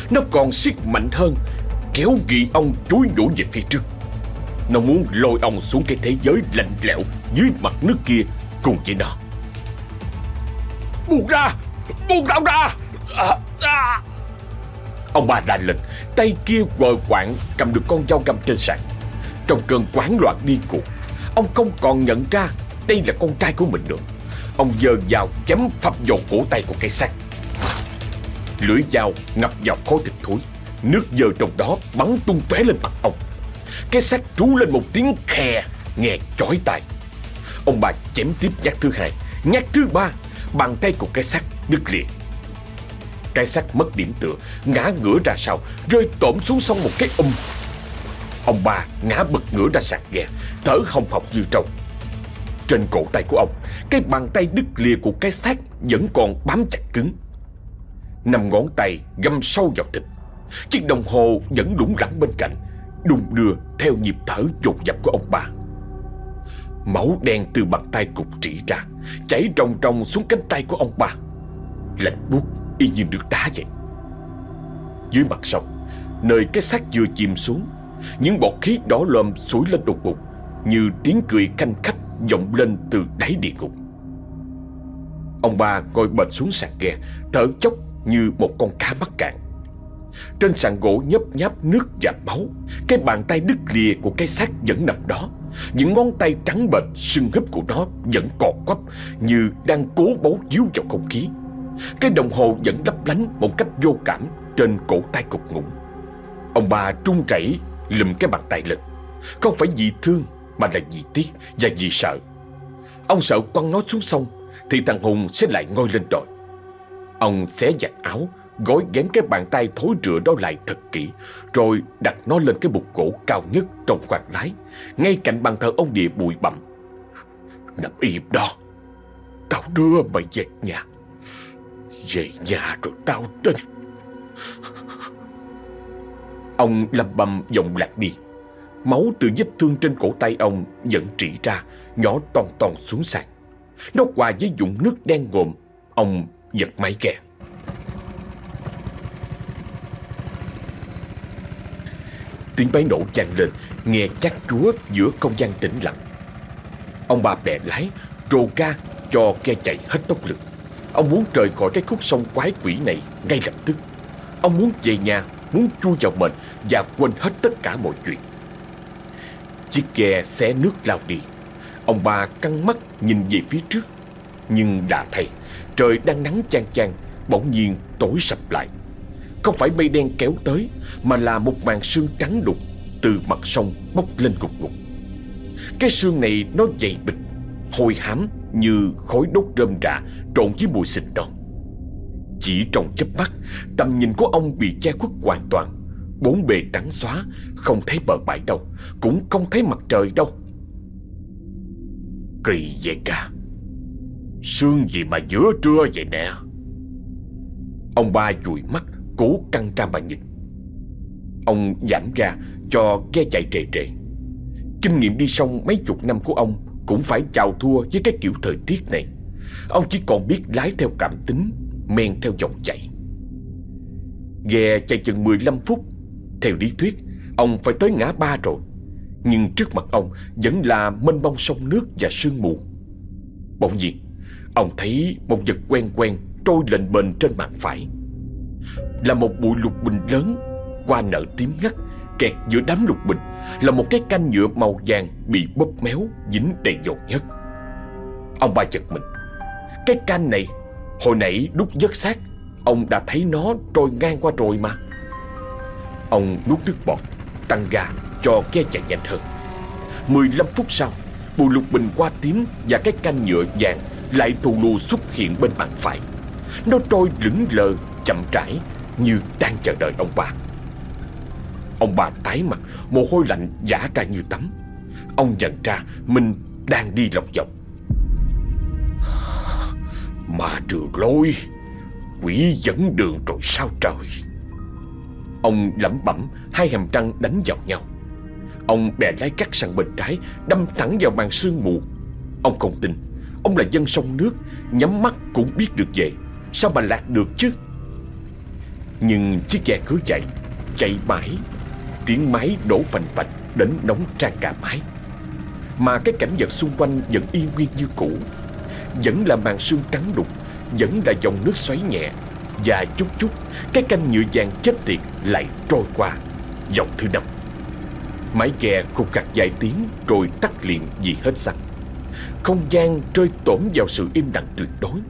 Nó còn siết mạnh hơn Kéo ghi ông chúi nhổ về phía trước. Nó muốn lôi ông xuống cái thế giới lạnh lẽo Dưới mặt nước kia cùng với nó. Buông ra! Buông tao ra! À, à. Ông ba la lên Tay kia quờ quạng cầm được con dao găm trên sàn. Trong cơn quán loạn đi cuộc Ông không còn nhận ra Đây là con trai của mình nữa. Ông giơ dao chém phập vào cổ tay của cây xác. Lưỡi dao ngập vào khối thịt thối. Nước dơ trong đó bắn tung tóe lên mặt ông. Cái xác trú lên một tiếng khè, Nghe chói tai. Ông bà chém tiếp nhát thứ hai. Nhát thứ ba, Bàn tay của cái xác đứt lìa. Cái xác mất điểm tựa, Ngã ngửa ra sau, Rơi tổm xuống sông một cái um. Ông bà ngã bật ngửa ra sạc ghe, Thở hồng hộc như trâu. Trên cổ tay của ông, Cái bàn tay đứt lìa của cái xác Vẫn còn bám chặt cứng. Năm ngón tay găm sâu vào thịt. Chiếc đồng hồ vẫn lủng lẳng bên cạnh, Đung đưa theo nhịp thở dồn dập của ông bà. Máu đen từ bàn tay cục trĩ ra Chảy ròng ròng xuống cánh tay của ông ba Lạnh buốt, y như nước đá vậy. Dưới mặt sông, Nơi cái xác vừa chìm xuống, Những bọt khí đỏ lòm sủi lên đột ngột, Như tiếng cười canh khách vọng lên từ đáy địa ngục. Ông ba ngồi bệt xuống sàn ghe, Thở chốc như một con cá mắc cạn. Trên sàn gỗ nhấp nháp nước và máu, Cái bàn tay đứt lìa của cái xác vẫn nằm đó. Những ngón tay trắng bệch, sưng húp của nó vẫn còn quắp Như đang cố bấu díu vào không khí. Cái đồng hồ vẫn lấp lánh một cách vô cảm Trên cổ tay cục ngủng Ông ba trung rẩy lùm cái bàn tay lên. Không phải vì thương, Mà là vì tiếc và vì sợ. Ông sợ quăng nó xuống sông, Thì thằng Hùng sẽ lại ngôi lên rồi Ông xé giặt áo, Gói ghém cái bàn tay thối rửa đó lại thật kỹ, Rồi đặt nó lên cái bục gỗ cao nhất trong khoang lái, Ngay cạnh bàn thờ ông địa bụi bặm. Nằm im đó, Tao đưa mày về nhà. Về nhà rồi tao tin. Ông lầm bầm giọng lạc đi. Máu từ vết thương trên cổ tay ông vẫn trị ra, Nhỏ toàn toàn xuống sàn. Nó hòa với dụng nước đen ngộm Ông giật máy kèn. Tiếng máy nổ vang lên, Nghe chắc chúa giữa không gian tĩnh lặng. Ông bà bè lái Trồ ga, cho ghe chạy hết tốc lực. Ông muốn rời khỏi cái khúc sông quái quỷ này ngay lập tức. Ông muốn về nhà, Muốn chui vào mình Và quên hết tất cả mọi chuyện. Chiếc ghe xé nước lao đi. Ông bà căng mắt nhìn về phía trước, Nhưng đã thay Trời đang nắng chang chang, Bỗng nhiên tối sập lại. Không phải mây đen kéo tới, Mà là một màn sương trắng đục Từ mặt sông bốc lên gục gục. Cái sương này nó dày bịch, Hôi hám như khói đốt rơm rạ Trộn với mùi xịt non Chỉ trong chớp mắt, Tầm nhìn của ông bị che khuất hoàn toàn. Bốn bề trắng xóa, Không thấy bờ bãi đâu, Cũng không thấy mặt trời đâu. Kỳ vậy cả. Sương gì mà giữa trưa vậy nè? Ông ba dụi mắt, Cố căng ra mà nhìn. Ông giảm ga cho ghe chạy trề trề. Kinh nghiệm đi sông mấy chục năm của ông Cũng phải chào thua với cái kiểu thời tiết này. Ông chỉ còn biết lái theo cảm tính, Men theo dòng chảy. Ghe chạy chừng 15 phút. Theo lý thuyết, Ông phải tới ngã ba rồi. Nhưng trước mặt ông Vẫn là mênh mông sông nước và sương mù. Bỗng nhiên Ông thấy một vật quen quen Trôi lên bền trên mạng phải. Là một bụi lục bình lớn, Qua nở tím ngắt, Kẹt giữa đám lục bình, Là một cái canh nhựa màu vàng Bị bóp méo, dính đầy dầu nhất. Ông ba giật mình. Cái canh này, Hồi nãy đút dứt xác, Ông đã thấy nó trôi ngang qua rồi mà. Ông nuốt nước bọt, Tăng ga cho ghe chạy nhanh hơn. 15 phút sau Bùi lục bình qua tím Và cái canh nhựa vàng lại thù lù xuất hiện bên bàn phải. Nó trôi lững lờ, chậm rãi, Như đang chờ đợi ông bà. Ông bà tái mặt, Mồ hôi lạnh giả ra như tắm. Ông nhận ra mình đang đi lòng vòng. Mà trường lôi Quỷ dẫn đường rồi sao trời? Ông lẩm bẩm, Hai hàm răng đánh vào nhau. Ông bè lái cắt sang bên trái, Đâm thẳng vào màn sương mù. Ông không tin. Ông là dân sông nước, Nhắm mắt cũng biết được về. Sao mà lạc được chứ? Nhưng chiếc ghe cứ chạy Chạy mãi. Tiếng máy đổ phành phạch Đến nóng trang cả mái. Mà cái cảnh vật xung quanh vẫn y nguyên như cũ. Vẫn là màn sương trắng đục, Vẫn là dòng nước xoáy nhẹ. Và chút chút, Cái canh nhựa vàng chết tiệt lại trôi qua, Dòng thứ năm. Máy ghe khục cặt vài tiếng Rồi tắt liền vì hết xăng. Không gian rơi tổn vào sự im lặng tuyệt đối.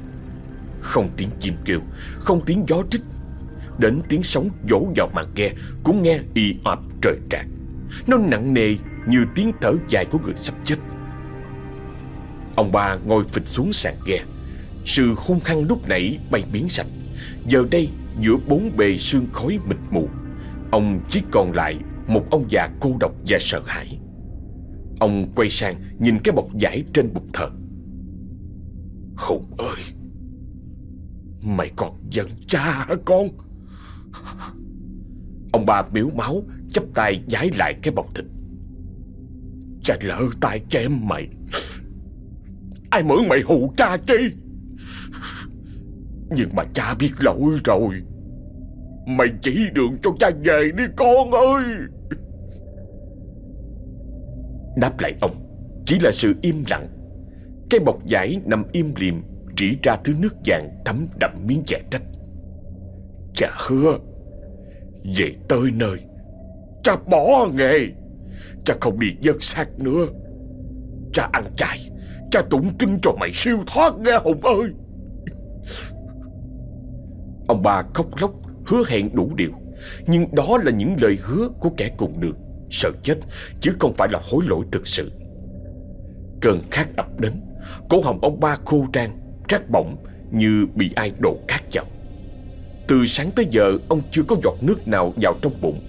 Không tiếng chim kêu, Không tiếng gió rít Đến tiếng sóng vỗ vào màn ghe, Cũng nghe y ọp trời trạc. Nó nặng nề như tiếng thở dài của người sắp chết. Ông ba ngồi phịch xuống sàn ghe. Sự hung hăng lúc nãy bay biến sạch. Giờ đây, giữa bốn bề sương khói mịt mù, Ông chỉ còn lại một ông già cô độc và sợ hãi. Ông quay sang nhìn cái bọc giải trên bục thờ. Hùng ơi, Mày còn giận cha hả con? Ông ba miếu máu chắp tay giải lại cái bọc thịt. Cha lỡ tay chém mày, Ai mượn mày hù cha chi? Nhưng mà cha biết lỗi rồi, Mày chỉ đường cho cha về đi con ơi. Đáp lại ông, Chỉ là sự im lặng. Cái bọc giải nằm im liềm, rỉ ra thứ nước vàng thấm đậm miếng chè trách. Cha hứa, Về tới nơi, Cha bỏ nghề. Cha không đi dớt xác nữa. Cha ăn chay, Cha tụng kinh cho mày siêu thoát nghe Hùng ơi. Ông bà khóc lóc, hứa hẹn đủ điều. Nhưng đó là những lời hứa của kẻ cùng đường. Sợ chết, chứ không phải là hối lỗi thực sự. Cơn khát ập đến, Cổ họng ông ba khô trang Rát bỏng như bị ai đổ cát vào. Từ sáng tới giờ, Ông chưa có giọt nước nào vào trong bụng.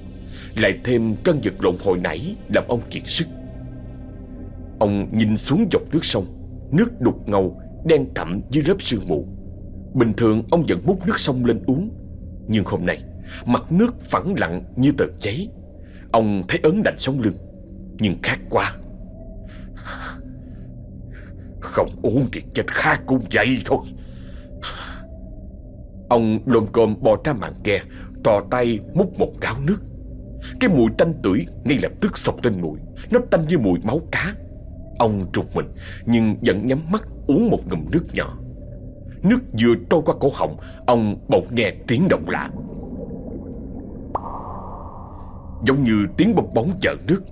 Lại thêm cơn giật lộn hồi nãy Làm ông kiệt sức. Ông nhìn xuống dọc nước sông, Nước đục ngầu, Đen thẳm dưới lớp sương mù. Bình thường ông vẫn múc nước sông lên uống, Nhưng hôm nay, Mặt nước phẳng lặng như tờ giấy. Ông thấy ớn lạnh sống lưng, Nhưng khát quá. Không uống thì chết khát cũng vậy thôi. Ông lồm cồm bò ra màn ghe, Tò tay múc một gáo nước. Cái mùi tanh tưởi ngay lập tức sộc lên mũi Nó tanh như mùi máu cá. Ông trục mình, Nhưng vẫn nhắm mắt uống một ngụm nước nhỏ. Nước vừa trôi qua cổ họng, Ông bỗng nghe tiếng động lạ. Giống như tiếng bong bóng chợ nước.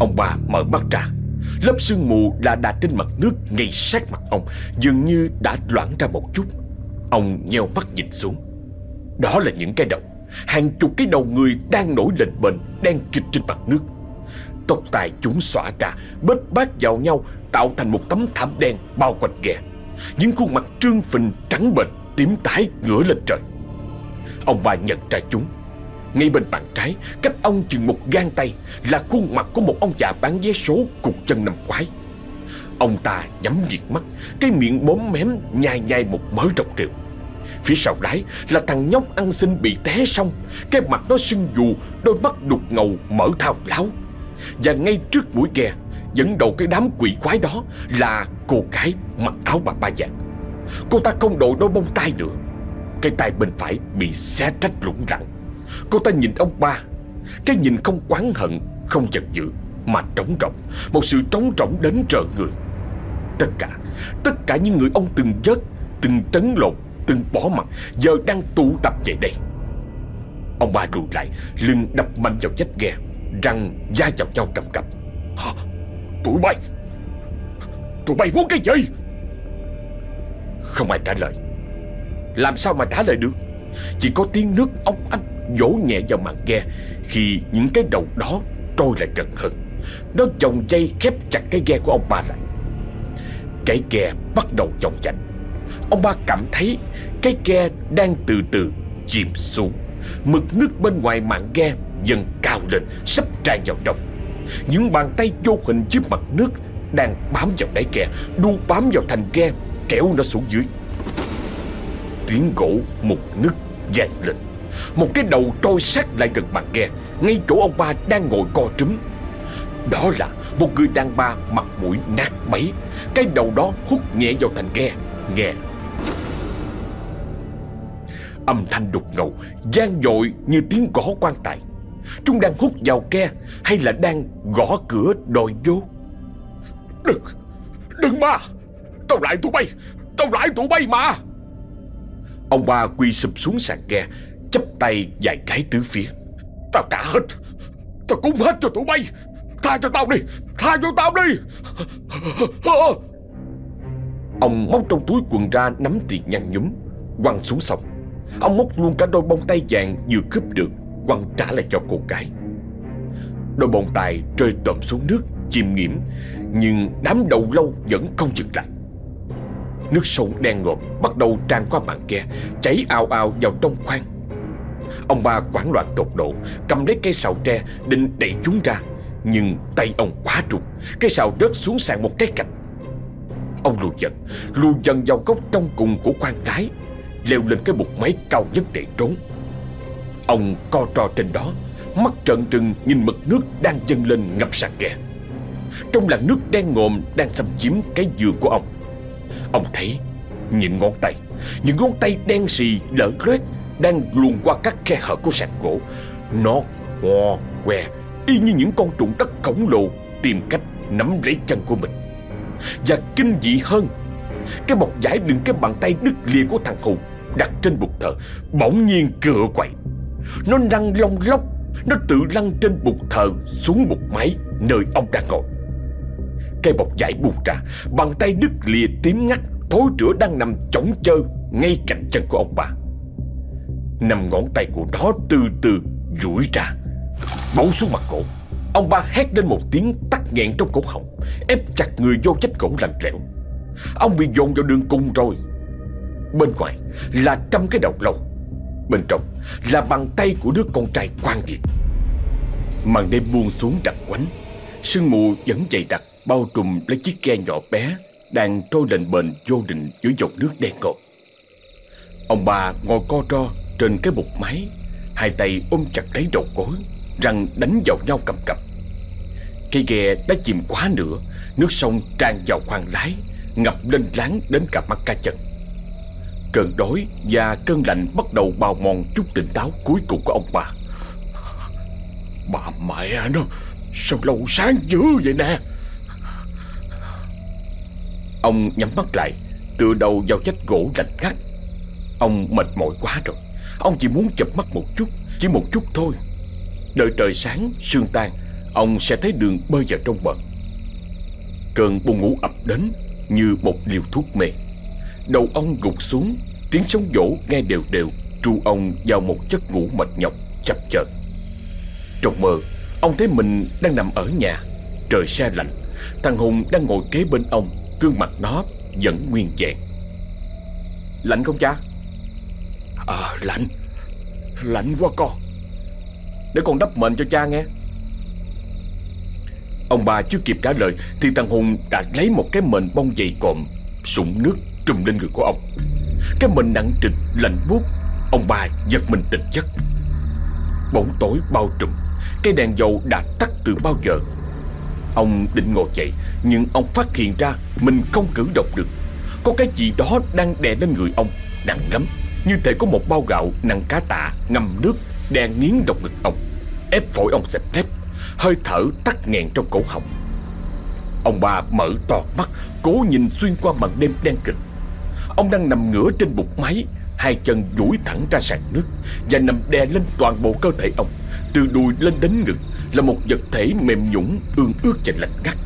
Ông bà mở mắt ra. Lớp sương mù là đà trên mặt nước ngay sát mặt ông, Dường như đã loãng ra một chút. Ông nheo mắt nhìn xuống. Đó là những cái đầu. Hàng chục cái đầu người đang nổi lên bệnh Đang kịch trên mặt nước. Tóc tài chúng xõa ra Bết bát vào nhau, Tạo thành một tấm thảm đen bao quanh ghe Những khuôn mặt trương phình trắng bệnh Tím tái ngửa lên trời. Ông bà nhận ra chúng ngay bên bàn trái, Cách ông chừng một gang tay Là khuôn mặt của một ông già bán vé số Cục chân nằm quái Ông ta nhắm nghiệt mắt, Cái miệng móm mém nhai nhai một mớ rọc rượu. Phía sau lái là thằng nhóc ăn xin bị té xong, Cái mặt nó sưng dù Đôi mắt đục ngầu mở thao láo. Và ngay trước mũi ghe, Dẫn đầu cái đám quỷ quái đó Là cô gái mặc áo bà ba dạng. Cô ta không đội đôi bông tai nữa. Cái tay bên phải bị xé rách lủng lẳng. Cô ta nhìn ông ba. Cái nhìn không quán hận Không giận dữ Mà trống rỗng. Một sự trống rỗng đến trợ người. Tất cả Tất cả những người ông từng vớt Từng trấn lột, Từng bỏ mặt Giờ đang tụ tập về đây. Ông ba lùi lại Lưng đập mạnh vào vách ghe Răng da vào nhau cầm cập. Hả? Tụi bay! Tụi bay muốn cái gì? Không ai trả lời. Làm sao mà trả lời được? Chỉ có tiếng nước ốc anh vỗ nhẹ vào màn ghe khi những cái đầu đó trôi lại gần hơn. Nó vòng dây khép chặt cái ghe của ông ba lại. Cái ghe bắt đầu chồng chành. Ông ba cảm thấy cái ghe đang từ từ chìm xuống. Mực nước bên ngoài mạn ghe dần cao lên, sắp tràn vào trong. Những bàn tay vô hình dưới mặt nước đang bám vào đáy ghe, đu bám vào thành ghe, kéo nó xuống dưới. Tiếng gỗ mục nứt vang lên. Một cái đầu trôi sát lại gần mặt ghe Ngay chỗ ông ba đang ngồi co trúm. Đó là một người đàn bà mặt mũi nát bấy Cái đầu đó hút nhẹ vào thành ghe. Nghe. Âm thanh đục ngầu gian dội như tiếng gõ quan tài. Chúng đang hút vào ghe Hay là đang gõ cửa đòi vô? Đừng Đừng mà! Tao lại tụi bay, Tao lại tụi bay mà! Ông ba quỳ sụp xuống sàn ghe chắp tay dài cái tứ phía. Tao trả hết. Tao cúng hết cho tụi bay. Tha cho tao đi. Tha cho tao đi. Ông móc trong túi quần ra nắm tiền nhăn nhúm, Quăng xuống sông. Ông móc luôn cả đôi bông tay vàng vừa cướp được, Quăng trả lại cho cô gái. Đôi bông tay rơi tộm xuống nước, Chìm nghiễm Nhưng đám đầu lâu vẫn không dừng lại. Nước sông đen ngòm Bắt đầu tràn qua mạn ghe Chảy ào ào vào trong khoang. Ông ba quảng loạn tột độ, Cầm lấy cây sào tre, định đẩy chúng ra. Nhưng tay ông quá trùng, Cây sào rớt xuống sàn một cái cạch. Ông lùi dần Lùi dần vào góc trong cùng của quan trái, Leo lên cái bục máy cao nhất để trốn. Ông co trò trên đó, Mắt trợn trừng nhìn mực nước đang dâng lên ngập sàn kè. Trong làn nước đen ngòm đang xâm chiếm cái giường của ông. Ông thấy những ngón tay, Những ngón tay đen xì lở loét đang luồn qua các khe hở của sạc gỗ. Nó ho que Y như những con trụng đất khổng lồ, Tìm cách nắm lấy chân của mình. Và kinh dị hơn, Cái bọc giải đựng cái bàn tay đứt lìa của thằng Hùng Đặt trên bục thờ, Bỗng nhiên cựa quậy. Nó lăn long lóc, Nó tự lăn trên bục thờ xuống bục máy Nơi ông đang ngồi. Cây bọc giải buông ra, Bàn tay đứt lìa tím ngắt, Thối rữa đang nằm chỏng chơ Ngay cạnh chân của ông bà. Năm ngón tay của nó từ từ duỗi ra. Bấu xuống mặt cổ. Ông ba hét lên một tiếng tắc nghẹn trong cổ họng, Ép chặt người vô chết cổ lạnh lẽo. Ông bị dồn vào đường cung rồi. Bên ngoài là trăm cái đầu lâu, Bên trong là bàn tay của đứa con trai quan nghiệt Màn đêm buông xuống đặc quánh, Sương mù vẫn dày đặc, Bao trùm lấy chiếc ghe nhỏ bé Đang trôi lên bền vô định dưới dòng nước đen ngòm. Ông bà ngồi co ro trên cái bục máy. Hai tay ôm chặt lấy đầu gối, Răng đánh vào nhau cầm cập. Cây ghe đã chìm quá nữa Nước sông tràn vào khoang lái, Ngập lên láng đến cả mắt ca chân. Cơn đói và cơn lạnh bắt đầu bào mòn chút tỉnh táo cuối cùng của ông bà. Bà mẹ nó, Sao lâu sáng dữ vậy nè? Ông nhắm mắt lại, Tựa đầu vào vách gỗ lạnh ngắt. Ông mệt mỏi quá rồi. Ông chỉ muốn chập mắt một chút Chỉ một chút thôi. Đợi trời sáng, sương tan Ông sẽ thấy đường bơi vào trong bờ. Cơn buồn ngủ ập đến Như một liều thuốc mê. Đầu ông gục xuống Tiếng sóng vỗ nghe đều đều Tru ông vào một giấc ngủ mệt nhọc chập chờn. Trong mơ Ông thấy mình đang nằm ở nhà Trời xe lạnh. Thằng Hùng đang ngồi kế bên ông Gương mặt nó vẫn nguyên vẹn. Lạnh không cha? À lạnh. Lạnh quá con Để con đắp mền cho cha nghe. Ông bà chưa kịp trả lời Thì thằng Hùng đã lấy một cái mền bông dày cộm Sụng nước trùm lên người của ông. Cái mền nặng trịch, lạnh buốt, Ông bà giật mình tỉnh giấc. Bóng tối bao trùm, cái đèn dầu đã tắt từ bao giờ. Ông định ngồi dậy, Nhưng ông phát hiện ra Mình không cử động được. Có cái gì đó đang đè lên người ông, Nặng lắm. Như thể có một bao gạo, nặng cá tạ Ngâm nước đè nghiến động ngực ông. Ép phổi ông xẹp lép Hơi thở tắt nghẹn trong cổ họng. Ông bà mở to mắt, Cố nhìn xuyên qua màn đêm đen kịch. Ông đang nằm ngửa trên bục máy, Hai chân duỗi thẳng ra sàn nước Và nằm đè lên toàn bộ cơ thể ông. Từ đùi lên đến ngực Là một vật thể mềm nhũng Ương ướt và lạnh ngắt.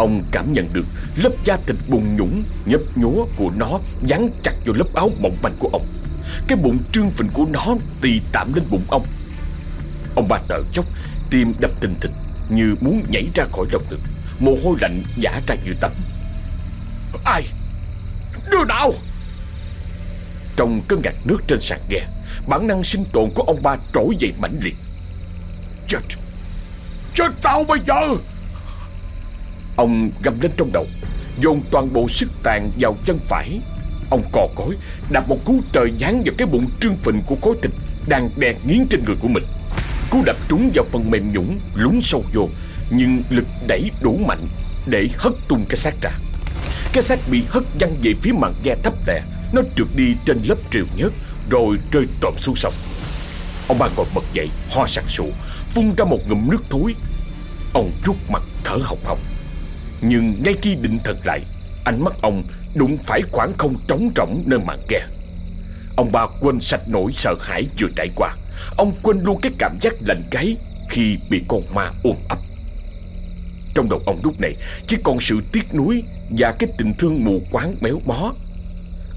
Ông cảm nhận được lớp da thịt bùng nhũng, Nhấp nhúa của nó Dán chặt vào lớp áo mỏng manh của ông. Cái bụng trương phình của nó Tì tạm lên bụng ông. Ông ba tợ chốc Tim đập tình thịch Như muốn nhảy ra khỏi lồng ngực. Mồ hôi lạnh giả ra như tắm. Ai? Đưa đạo! Trong cơn ngạt nước trên sàn ghe, Bản năng sinh tồn của ông ba trỗi dậy mãnh liệt. Chết! Chết tao bây giờ! Ông gầm lên trong đầu, Dồn toàn bộ sức tàn vào chân phải. Ông cò cối, Đạp một cú trời giáng vào cái bụng trương phình của khối thịt Đang đè nghiến trên người của mình. Cú đập trúng vào phần mềm nhũng, Lún sâu vô, Nhưng lực đẩy đủ mạnh Để hất tung cái xác ra. Cái xác bị hất văng về phía màn ghe thấp đè, Nó trượt đi trên lớp triều nhớt, Rồi rơi trộm xuống sông. Ông ba ngồi bật dậy, Ho sặc sụ Phun ra một ngụm nước thối. Ông chuốt mặt thở hồng hộc. Nhưng ngay khi định thật lại, Ánh mắt ông đụng phải khoảng không trống rỗng nơi màn ghe Ông ba quên sạch nỗi sợ hãi vừa trải qua. Ông quên luôn cái cảm giác lạnh gáy Khi bị con ma ôm ấp. Trong đầu ông lúc này, Chỉ còn sự tiếc nuối Và cái tình thương mù quáng méo mó.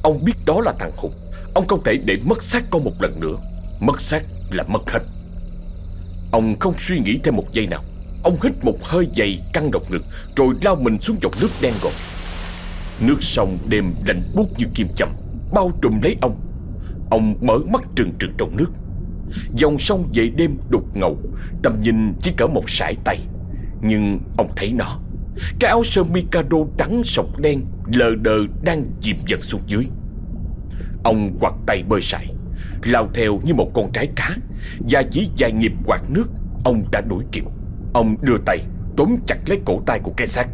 Ông biết đó là thằng Hùng. Ông không thể để mất xác con một lần nữa. Mất xác là mất hết. Ông không suy nghĩ thêm một giây nào. Ông hít một hơi dày căng độc ngực, Rồi lao mình xuống dòng nước đen ngòm. Nước sông đêm lạnh buốt như kim châm Bao trùm lấy ông. Ông mở mắt trừng trừng trong nước. Dòng sông về đêm đục ngầu, Tầm nhìn chỉ cỡ một sải tay. Nhưng ông thấy nó, Cái áo sơ mi Mikado trắng sọc đen, Lờ đờ đang chìm dần xuống dưới. Ông quạt tay bơi sải, Lao theo như một con trái cá. Và chỉ vài nhịp quạt nước, Ông đã đuổi kịp. Ông đưa tay Tóm chặt lấy cổ tay của cái xác.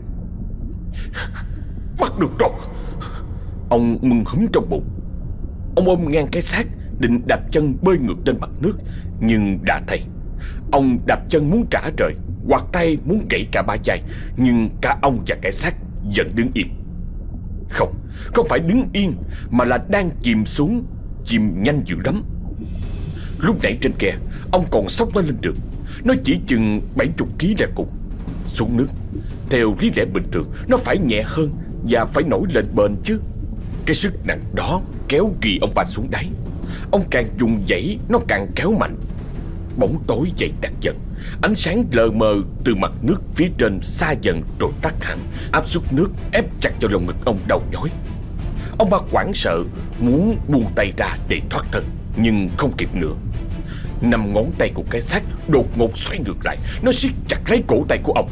Bắt được rồi. Ông mừng húm trong bụng. Ông ôm ngang cái xác, Định đạp chân bơi ngược trên mặt nước, Nhưng đã thấy. Ông đạp chân muốn trả trời, Quạt tay muốn gãy cả ba chai Nhưng cả ông và cái xác vẫn đứng im. Không Không phải đứng yên, Mà là đang chìm xuống, Chìm nhanh dữ lắm. Lúc nãy trên kè, Ông còn sóc nó lên được. Nó chỉ chừng 70 kg là cùng. Xuống nước. Theo lý lẽ bình thường, Nó phải nhẹ hơn Và phải nổi lên bền chứ. Cái sức nặng đó kéo ghi ông ba xuống đáy. Ông càng dùng dãy, Nó càng kéo mạnh. Bóng tối dậy đặc dần. Ánh sáng lờ mờ từ mặt nước phía trên xa dần rồi tắt hẳn. Áp suất nước ép chặt vào lồng ngực ông đầu nhói. Ông ba quảng sợ, Muốn buông tay ra để thoát thân, Nhưng không kịp nữa. Năm ngón tay của cái xác đột ngột xoay ngược lại. Nó siết chặt lấy cổ tay của ông.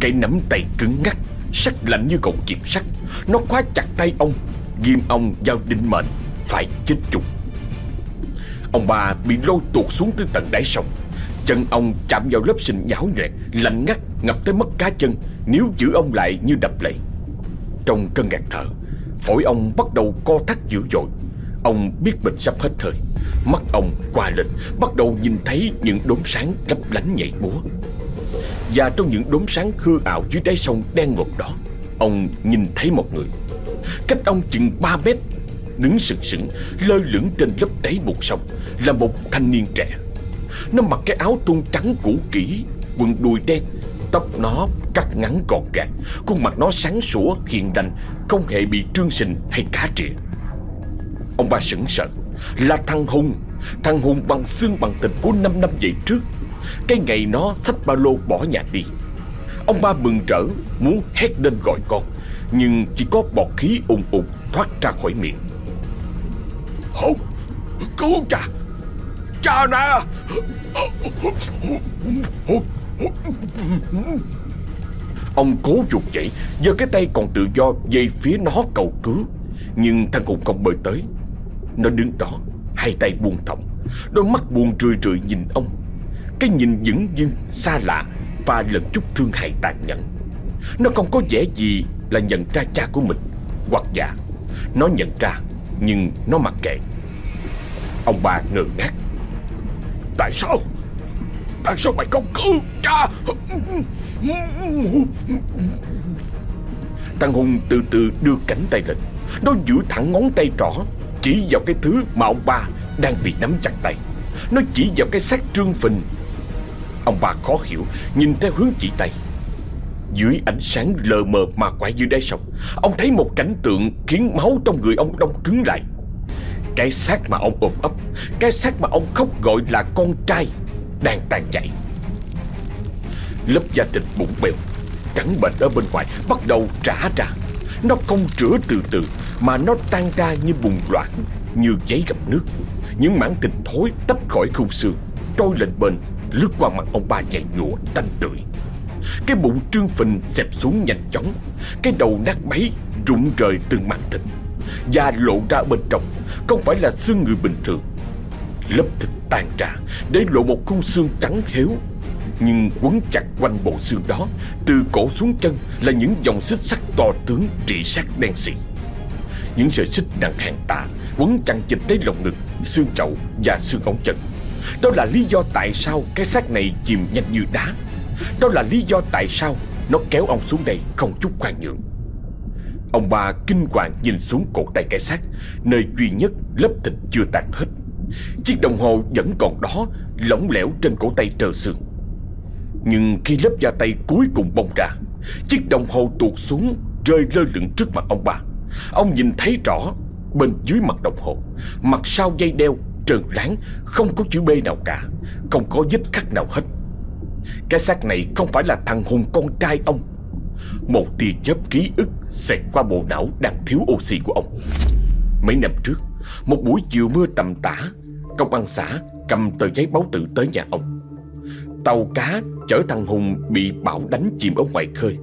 Cái nắm tay cứng ngắc, Sắc lạnh như gọng kìm sắt. Nó khóa chặt tay ông, Ghim ông vào định mệnh, Phải chết chung. Ông ba bị lôi tuột xuống tới tận đáy sông. Chân ông chạm vào lớp sình nhão nhoẹt, Lạnh ngắt, ngập tới mất cá chân Nếu giữ ông lại như đập lệ. Trong cơn ngạt thở, Phổi ông bắt đầu co thắt dữ dội. Ông biết mình sắp hết thời. Mắt ông qua lên, Bắt đầu nhìn thấy những đốm sáng lấp lánh nhảy múa. Và trong những đốm sáng hư ảo dưới đáy sông đen ngột đó, Ông nhìn thấy một người. Cách ông chừng 3 mét, Đứng sừng sững, Lơ lửng trên lớp đáy bùn sông, Là một thanh niên trẻ. Nó mặc cái áo thun trắng cũ kỹ, Quần đùi đen, Tóc nó cắt ngắn gọn gàng, Khuôn mặt nó sáng sủa, hiền lành, Không hề bị trương sình hay cá trịa. Ông ba sững sờ. Là thằng Hùng. Thằng Hùng bằng xương bằng thịt của 5 năm về trước. Cái ngày nó xách ba lô bỏ nhà đi. Ông ba mừng rỡ Muốn hét lên gọi con. Nhưng chỉ có bọt khí ùn ùn thoát ra khỏi miệng. Hùng! Cứu cha! Cha nè! Ông cố dục dậy, giơ cái tay còn tự do về phía nó cầu cứu. Nhưng thằng Hùng không bơi tới. Nó đứng đó, Hai tay buông thõng, Đôi mắt buồn rười rượi nhìn ông. Cái nhìn dững dưng, xa lạ Và lần chút thương hại tàn nhẫn. Nó không có vẻ gì là nhận ra cha của mình, Hoặc dạ Nó nhận ra, Nhưng nó mặc kệ. Ông bà ngơ ngác. Tại sao? Tại sao mày không cứu cha? Thằng Hùng từ từ đưa cánh tay lên, Nó giữ thẳng ngón tay trỏ. Chỉ vào cái thứ mà ông ba Đang bị nắm chặt tay. Nó chỉ vào cái xác trương phình. Ông ba khó hiểu, Nhìn theo hướng chỉ tay. Dưới ánh sáng lờ mờ mà quay dưới đáy sông, Ông thấy một cảnh tượng Khiến máu trong người ông đông cứng lại. Cái xác mà ông ôm ấp, Cái xác mà ông khóc gọi là con trai Đang tàn chảy. Lớp da thịt bụng bèo Trắng bệnh ở bên ngoài Bắt đầu trả ra. Nó không rửa từ từ, Mà nó tan ra như bùn loãng, Như giấy gặp nước. Những mảng thịt thối tách khỏi khung xương, Trôi lên bên, Lướt qua mặt ông ba nhảy nhụa tanh tưởi. Cái bụng trương phình xẹp xuống nhanh chóng, Cái đầu nát bấy, rụng rời từng mảng thịt. Da lộ ra bên trong, Không phải là xương người bình thường. Lớp thịt tan ra, Để lộ một khung xương trắng héo nhưng quấn chặt quanh bộ xương đó, Từ cổ xuống chân Là những dòng xích sắt to tướng trị sát đen xì. Những sợi xích nặng hàng tạ Quấn chặt chịch tới lồng ngực, Xương chậu và xương ống chân. Đó là lý do tại sao cái xác này chìm nhanh như đá. Đó là lý do tại sao Nó kéo ông xuống đây không chút khoan nhượng. Ông ba kinh hoàng nhìn xuống cổ tay cái xác, Nơi duy nhất lớp thịt chưa tàn hết. Chiếc đồng hồ vẫn còn đó, Lỏng lẻo trên cổ tay trơ xương. Nhưng khi lớp da tay cuối cùng bong ra, Chiếc đồng hồ tuột xuống, Rơi lơ lửng trước mặt ông ba. Ông nhìn thấy rõ, Bên dưới mặt đồng hồ, Mặt sau dây đeo, trơn láng, Không có chữ B nào cả, Không có vết khắc nào hết. Cái xác này không phải là thằng Hùng con trai ông. Một tia chớp ký ức Xẹt qua bộ não đang thiếu oxy của ông. Mấy năm trước, Một buổi chiều mưa tầm tã, Công an xã cầm tờ giấy báo tử tới nhà ông. Tàu cá chở thằng Hùng bị bão đánh chìm ở ngoài khơi.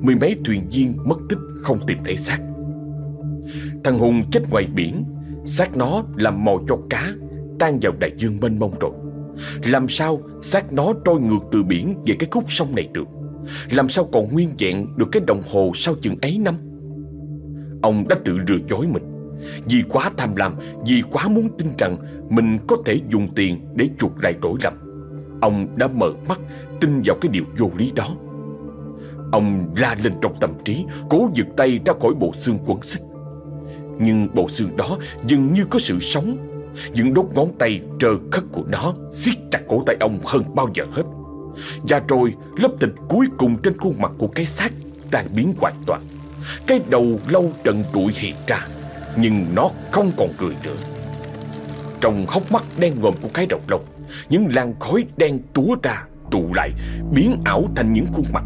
Mười mấy thuyền viên mất tích không tìm thấy xác. Thằng Hùng chết ngoài biển, Xác nó làm mồi cho cá, Tan vào đại dương mênh mông rồi. Làm sao xác nó trôi ngược từ biển về cái khúc sông này được? Làm sao còn nguyên vẹn được cái đồng hồ sau chừng ấy năm? Ông đã tự lừa dối mình. Vì quá tham lam, Vì quá muốn tin rằng Mình có thể dùng tiền để chuộc lại đổi lầm. Ông đã mở mắt, Tin vào cái điều vô lý đó. Ông la lên trong tâm trí, Cố giật tay ra khỏi bộ xương quấn xích. Nhưng bộ xương đó dường như có sự sống. Những đốt ngón tay trơ khất của nó siết chặt cổ tay ông hơn bao giờ hết. Và rồi, lớp thịt cuối cùng trên khuôn mặt của cái xác tan biến hoàn toàn. Cái đầu lâu trần trụi hiện ra, Nhưng nó không còn cười nữa. Trong hốc mắt đen ngòm của cái đầu lâu những làn khói đen túa ra, tụ lại, Biến ảo thành những khuôn mặt.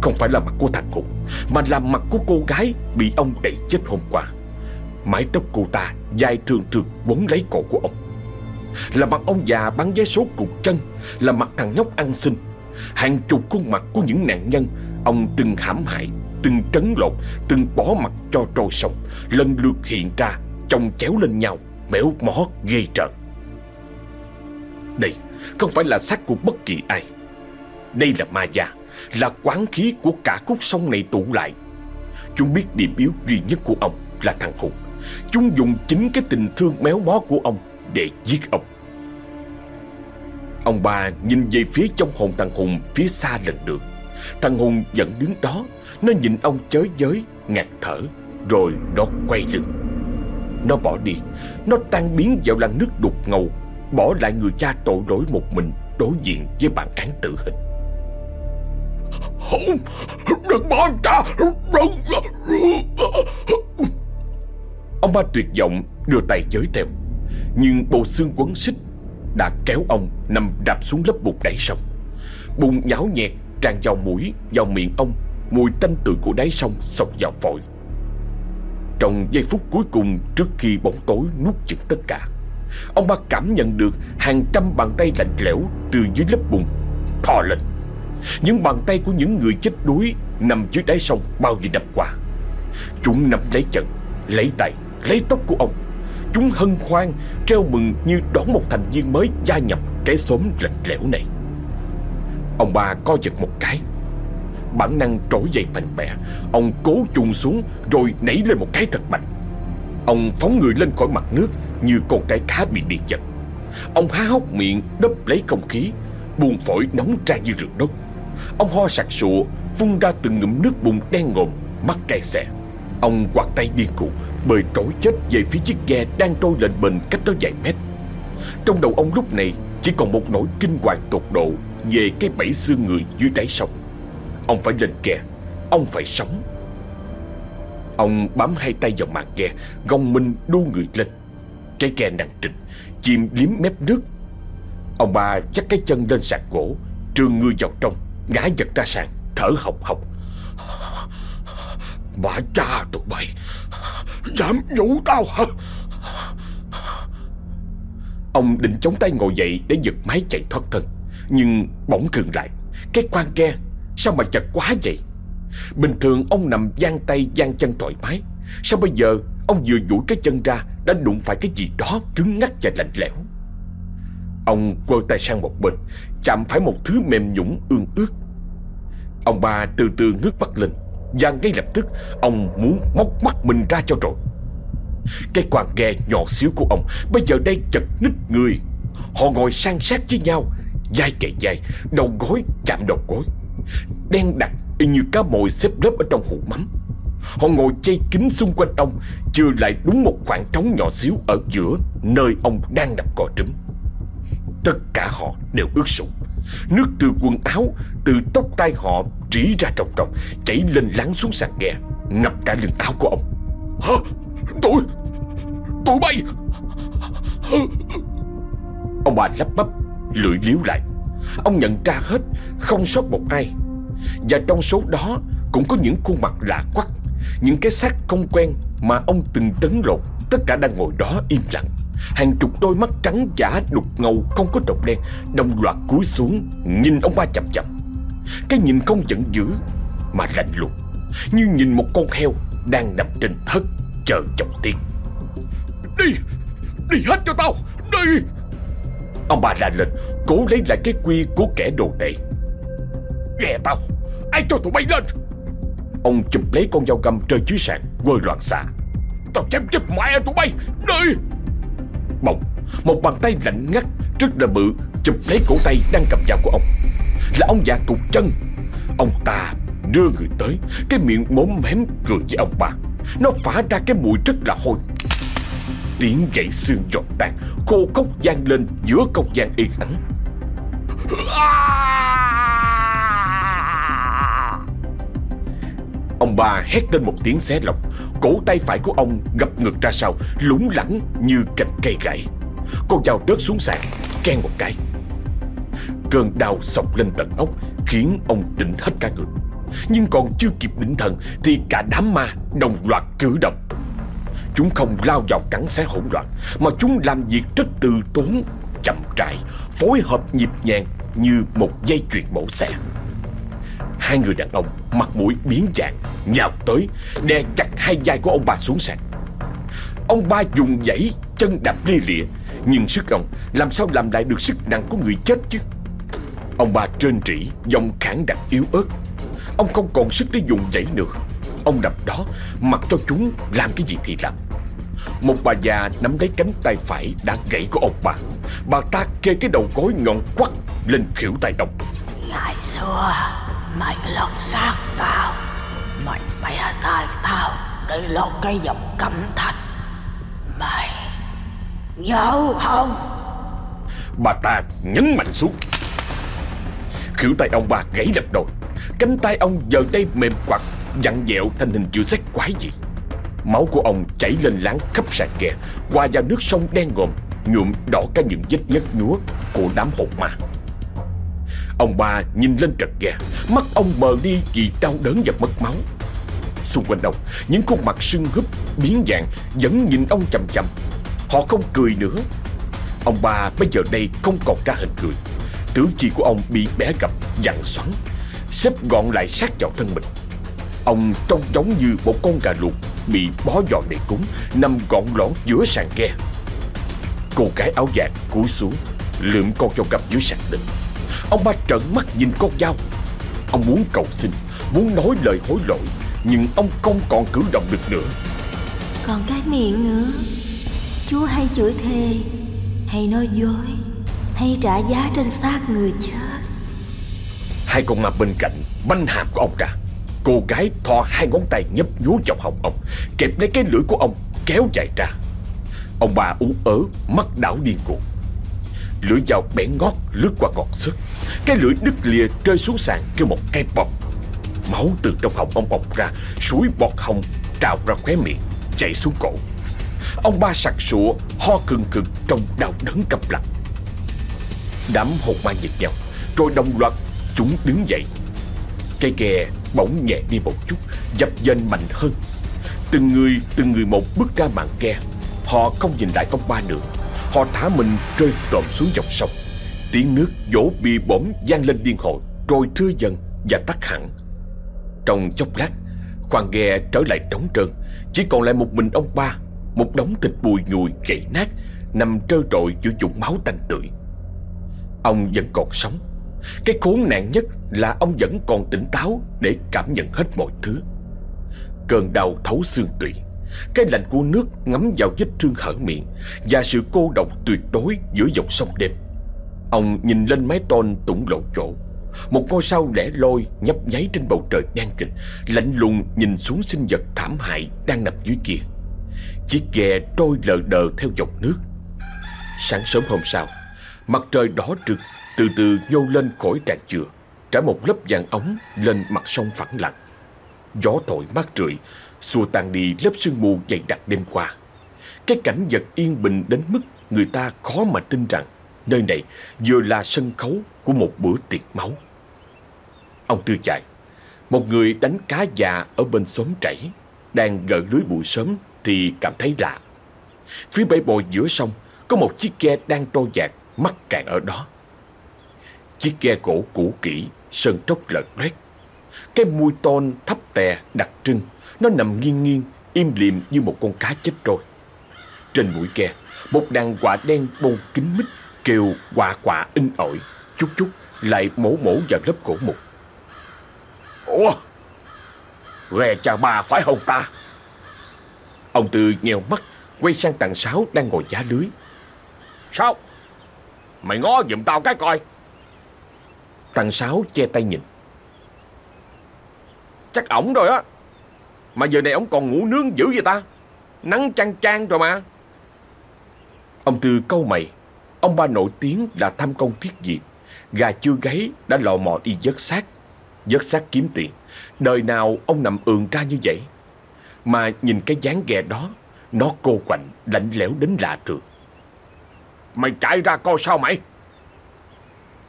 Không phải là mặt của thằng Hùng Mà là mặt của cô gái bị ông đẩy chết hôm qua. Mái tóc cô ta dài thường thường quấn lấy cổ của ông. Là mặt ông già bán vé số cục chân, Là mặt thằng nhóc ăn xin. Hàng chục khuôn mặt của những nạn nhân, Ông từng hãm hại, Từng trấn lột, Từng bỏ mặt cho trôi sông, Lần lượt hiện ra, Chồng chéo lên nhau, Méo mó ghê trợn. Đây không phải là xác của bất kỳ ai. Đây là ma già Là quán khí của cả khúc sông này tụ lại. Chúng biết điểm yếu duy nhất của ông là thằng Hùng. Chúng dùng chính cái tình thương méo mó của ông Để giết ông. Ông ba nhìn về phía trong hồn thằng Hùng Phía xa lần được Thằng Hùng vẫn đứng đó, Nó nhìn ông chới giới ngạt thở, Rồi nó quay lưng. Nó bỏ đi, Nó tan biến vào làn nước đục ngầu Bỏ lại người cha tội lỗi một mình Đối diện với bản án tử hình. Không, Đừng bỏ cha Đừng Ông ba tuyệt vọng đưa tay giới theo, Nhưng bộ xương quấn xích Đã kéo ông nằm đạp xuống lớp bùn đáy sông. Bùn nhão nhẹt tràn vào mũi, Vào miệng ông, Mùi tanh tưởi của đáy sông sộc vào phổi. Trong giây phút cuối cùng Trước khi bóng tối nuốt chửng tất cả Ông ba cảm nhận được Hàng trăm bàn tay lạnh lẽo Từ dưới lớp bùn, thò lên. Những bàn tay của những người chết đuối Nằm dưới đáy sông bao nhiêu năm qua. Chúng nắm lấy chân Lấy tay, lấy tóc của ông. Chúng hân hoan, Treo mừng như đón một thành viên mới gia nhập Cái xóm lạnh lẽo này. Ông ba co giật một cái. Bản năng trỗi dậy mạnh mẽ, Ông cố chùng xuống Rồi nảy lên một cái thật mạnh. Ông phóng người lên khỏi mặt nước như con trái cá bị điện giật Ông há hốc miệng đấp lấy không khí, Buồn phổi nóng ra như rượu đốt. Ông ho sặc sụa, Phun ra từng ngụm nước bùn đen ngòm, Mắt cay xè. Ông quạt tay điên cuồng, Bơi trối chết về phía chiếc ghe Đang trôi lên bền cách đó vài mét. Trong đầu ông lúc này, Chỉ còn một nỗi kinh hoàng tột độ Về cái bẫy xương người dưới đáy sông. Ông phải lên ghe Ông phải sống. Ông bám hai tay vào màn ghe Gông minh đu người lên. Cái ghe nặng trịch chim liếm mép nước. Ông ba chắc cái chân lên sàn gỗ, Trường người vào trong, Ngã giật ra sàn, Thở hồng hộc. Mà cha tụi bay, Dám vũ tao hả? Ông định chống tay ngồi dậy Để giật máy chạy thoát thân, Nhưng bỗng khừng lại. Cái quan ghe, Sao mà chật quá vậy? Bình thường ông nằm giang tay giang chân thoải mái, Sao bây giờ Ông vừa duỗi cái chân ra, Đã đụng phải cái gì đó cứng ngắc và lạnh lẽo. Ông quơ tay sang một bên, Chạm phải một thứ mềm nhũng ương ướt. Ông ba từ từ ngước mắt lên, Và ngay lập tức Ông muốn móc mắt mình ra cho rồi. Cái quàng ghe nhỏ xíu của ông Bây giờ đây chật nít người. Họ ngồi san sát với nhau Vai kề vai Đầu gối chạm đầu gối, Đen đặc y như cá mồi xếp lớp ở trong hũ mắm. Họ ngồi chay kín xung quanh ông Chưa lại đúng một khoảng trống nhỏ xíu Ở giữa nơi ông đang nằm cò trứng Tất cả họ đều ướt sũng. Nước từ quần áo Từ tóc tai họ rỉ ra trọng trọng, Chảy lên lắng xuống sàn ghe Ngập cả lưng áo của ông. Hả? Tụi Tụi bay! Ông bà lắp bắp Lưỡi liếu lại. Ông nhận ra hết Không sót một ai. Và trong số đó Cũng có những khuôn mặt lạ quắc. Những cái xác không quen Mà ông từng tấn lột Tất cả đang ngồi đó im lặng. Hàng chục đôi mắt trắng giả đục ngầu, Không có trọc đen, Đồng loạt cúi xuống, Nhìn ông ba chậm chậm Cái nhìn không giận dữ, Mà lạnh lùng, Như nhìn một con heo Đang nằm trên thất Chờ chồng tiên. Đi Đi hết cho tao, Đi! Ông bà la lên, Cố lấy lại cái quy của kẻ đồ tệ. Nghe tao, Ai cho tụi bay lên? Ông chụp lấy con dao găm rơi dưới sàn, Quơ loạn xạ. Tao chém chết mẹ tụi bay, Đi! Bỗng, Một bàn tay lạnh ngắt Rất là bự Chụp lấy cổ tay đang cầm dao của ông. Là ông già cục chân. Ông ta đưa người tới, Cái miệng mốm mém cười với ông bà. Nó phả ra cái mùi rất là hôi. Tiếng gãy xương giọt tan, Khô cốc gian lên giữa không gian yên ắng. À! Bà hét lên một tiếng xé lòng. Cổ tay phải của ông gập ngược ra sau, Lủng lẳng như cành cây gãy. Con dao rớt xuống sàn Ken một cái. Cơn đau sọc lên tận ốc, Khiến ông tỉnh hết cả người. Nhưng còn chưa kịp định thần, Thì cả đám ma đồng loạt cử động. Chúng không lao vào cắn xé hỗn loạn, Mà chúng làm việc rất từ tốn, Chậm rãi Phối hợp nhịp nhàng Như một dây chuyền mổ xẻ. Hai người đàn ông mặt mũi biến dạng, Nhào tới, Đè chặt hai vai của ông bà xuống sàn. Ông ba dùng dãy chân đạp lia lịa, Nhưng sức ông làm sao làm lại được sức nặng của người chết chứ? Ông ba trên trĩ, Giọng khản đặc yếu ớt. Ông không còn sức để dùng dãy nữa. Ông nằm đó, mặc cho chúng làm cái gì thì làm. Một bà già nắm lấy cánh tay phải đã gãy của ông bà Bà ta kê cái đầu gối ngọn quắt lên khỉu tay đồng. Lại xưa. Mày lột xác tao. Mày bẻ tay tao. Để lột cái dòng cẩm thạch. Mày Nhớ không? Bà ta nhấn mạnh xuống. Khỉu tay ông bà gãy đập đồi. Cánh tay ông giờ đây mềm quặt, Dặn dẹo thành hình chữ xét quái gì. Máu của ông chảy lên láng khắp sàn kè, Qua vào nước sông đen ngòm, Nhuộm đỏ cả những vết nhức nhúa Của đám hột ma. Ông ba nhìn lên trật ghe Mắt ông mờ đi vì đau đớn và mất máu. Xung quanh ông, Những khuôn mặt sưng húp, biến dạng, Vẫn nhìn ông chầm chầm Họ không cười nữa. Ông ba bây giờ đây không còn ra hình cười. Tứ chi của ông bị bẻ gập dặn xoắn, Xếp gọn lại sát vào thân mình. Ông trông giống như một con gà luộc Bị bó giò để cúng, Nằm gọn lõn giữa sàn ghe. Cô gái áo vàng cúi xuống, Lượm con dao găm dưới sàn đình Ông ba trợn mắt nhìn con dao. Ông muốn cầu xin Muốn nói lời hối lỗi Nhưng ông không còn cử động được nữa. Còn cái miệng nữa. Chúa hay chửi thề Hay nói dối Hay trả giá trên xác người chết. Hai con ma bên cạnh banh hàm của ông ra. Cô gái thò hai ngón tay nhấp nhúa vào họng ông Kẹp lấy cái lưỡi của ông kéo dài ra. Ông bà ú ớ mắt đảo điên cuồng. Lưỡi dao bén ngót lướt qua ngọn sức cái lưỡi đứt lìa rơi xuống sàn kêu một cái bọc. Máu từ trong họng ông bọc ra, Suối bọt hồng trào ra khóe miệng, Chảy xuống cổ. Ông ba sặc sụa, ho cường cừng trong đau đớn cầm lặng. Đám hồn ma nhìn nhau Rồi đồng loạt chúng đứng dậy. Cây kè bỗng nhẹ đi một chút, Dập dềnh mạnh hơn. Từng người từng người một bước ra màn kè Họ không nhìn lại ông ba nữa. Họ thả mình rơi trộm xuống dòng sông. Tiếng nước vỗ bi bỗng gian lên điên hồi Rồi thưa dần và tắt hẳn. Trong chốc lát, Khoang ghe trở lại trống trơn. Chỉ còn lại một mình ông ba, Một đống thịt bùi nhùi gãy nát, Nằm trơ trội giữa vùng máu tanh tưởi. Ông vẫn còn sống. Cái khốn nạn nhất là ông vẫn còn tỉnh táo Để cảm nhận hết mọi thứ. Cơn đau thấu xương tủy, Cái lạnh của nước ngấm vào vết thương hở miệng Và sự cô độc tuyệt đối giữa dòng sông đêm. Ông nhìn lên mái tôn tủng lộ chỗ. Một ngôi sao lẻ loi nhấp nháy trên bầu trời đen kịch, Lạnh lùng nhìn xuống sinh vật thảm hại đang nằm dưới kia. Chiếc ghe trôi lờ đờ theo dòng nước. Sáng sớm hôm sau, Mặt trời đỏ trực từ từ nhô lên khỏi tràn chừa Trải một lớp vàng ống lên mặt sông phẳng lặng. Gió thổi mát rượi, Xua tan đi lớp sương mù dày đặc đêm qua. Cái cảnh vật yên bình đến mức Người ta khó mà tin rằng Nơi này vừa là sân khấu Của một bữa tiệc máu. Ông Tư chạy Một người đánh cá già ở bên xóm chảy Đang gỡ lưới bụi sớm Thì cảm thấy lạ. Phía bể bồi giữa sông Có một chiếc ghe đang trôi dạt, Mắc cạn ở đó. Chiếc ghe gỗ cũ kỹ, Sơn tróc lợt loét. Cái mùi ton thấp tè đặc trưng, Nó nằm nghiêng nghiêng, Im lìm như một con cá chết trôi. Trên mũi ghe, Một đàn quả đen bông kín mít kêu quạ quạ in ỏi, chút chút lại mổ mổ vào lớp cổ mục. Ủa, ghe cha bà phải không ta? Ông Tư nheo mắt, quay sang tàng sáu đang ngồi giá lưới. Sao? Mày ngó giùm tao cái coi. Tàng sáu che tay nhìn. Chắc ổng rồi á. Mà giờ này ổng còn ngủ nướng dữ vậy ta? Nắng chang chang rồi mà. Ông Tư câu mày. Ông ba nổi tiếng là tham công thiết diện Gà chưa gáy đã lò mò đi dớt xác. Dớt xác kiếm tiền. Đời nào ông nằm ườn ra như vậy. Mà nhìn cái dáng ghè đó, nó cô quạnh, lạnh lẽo đến lạ thường. Mày chạy ra coi sao mày?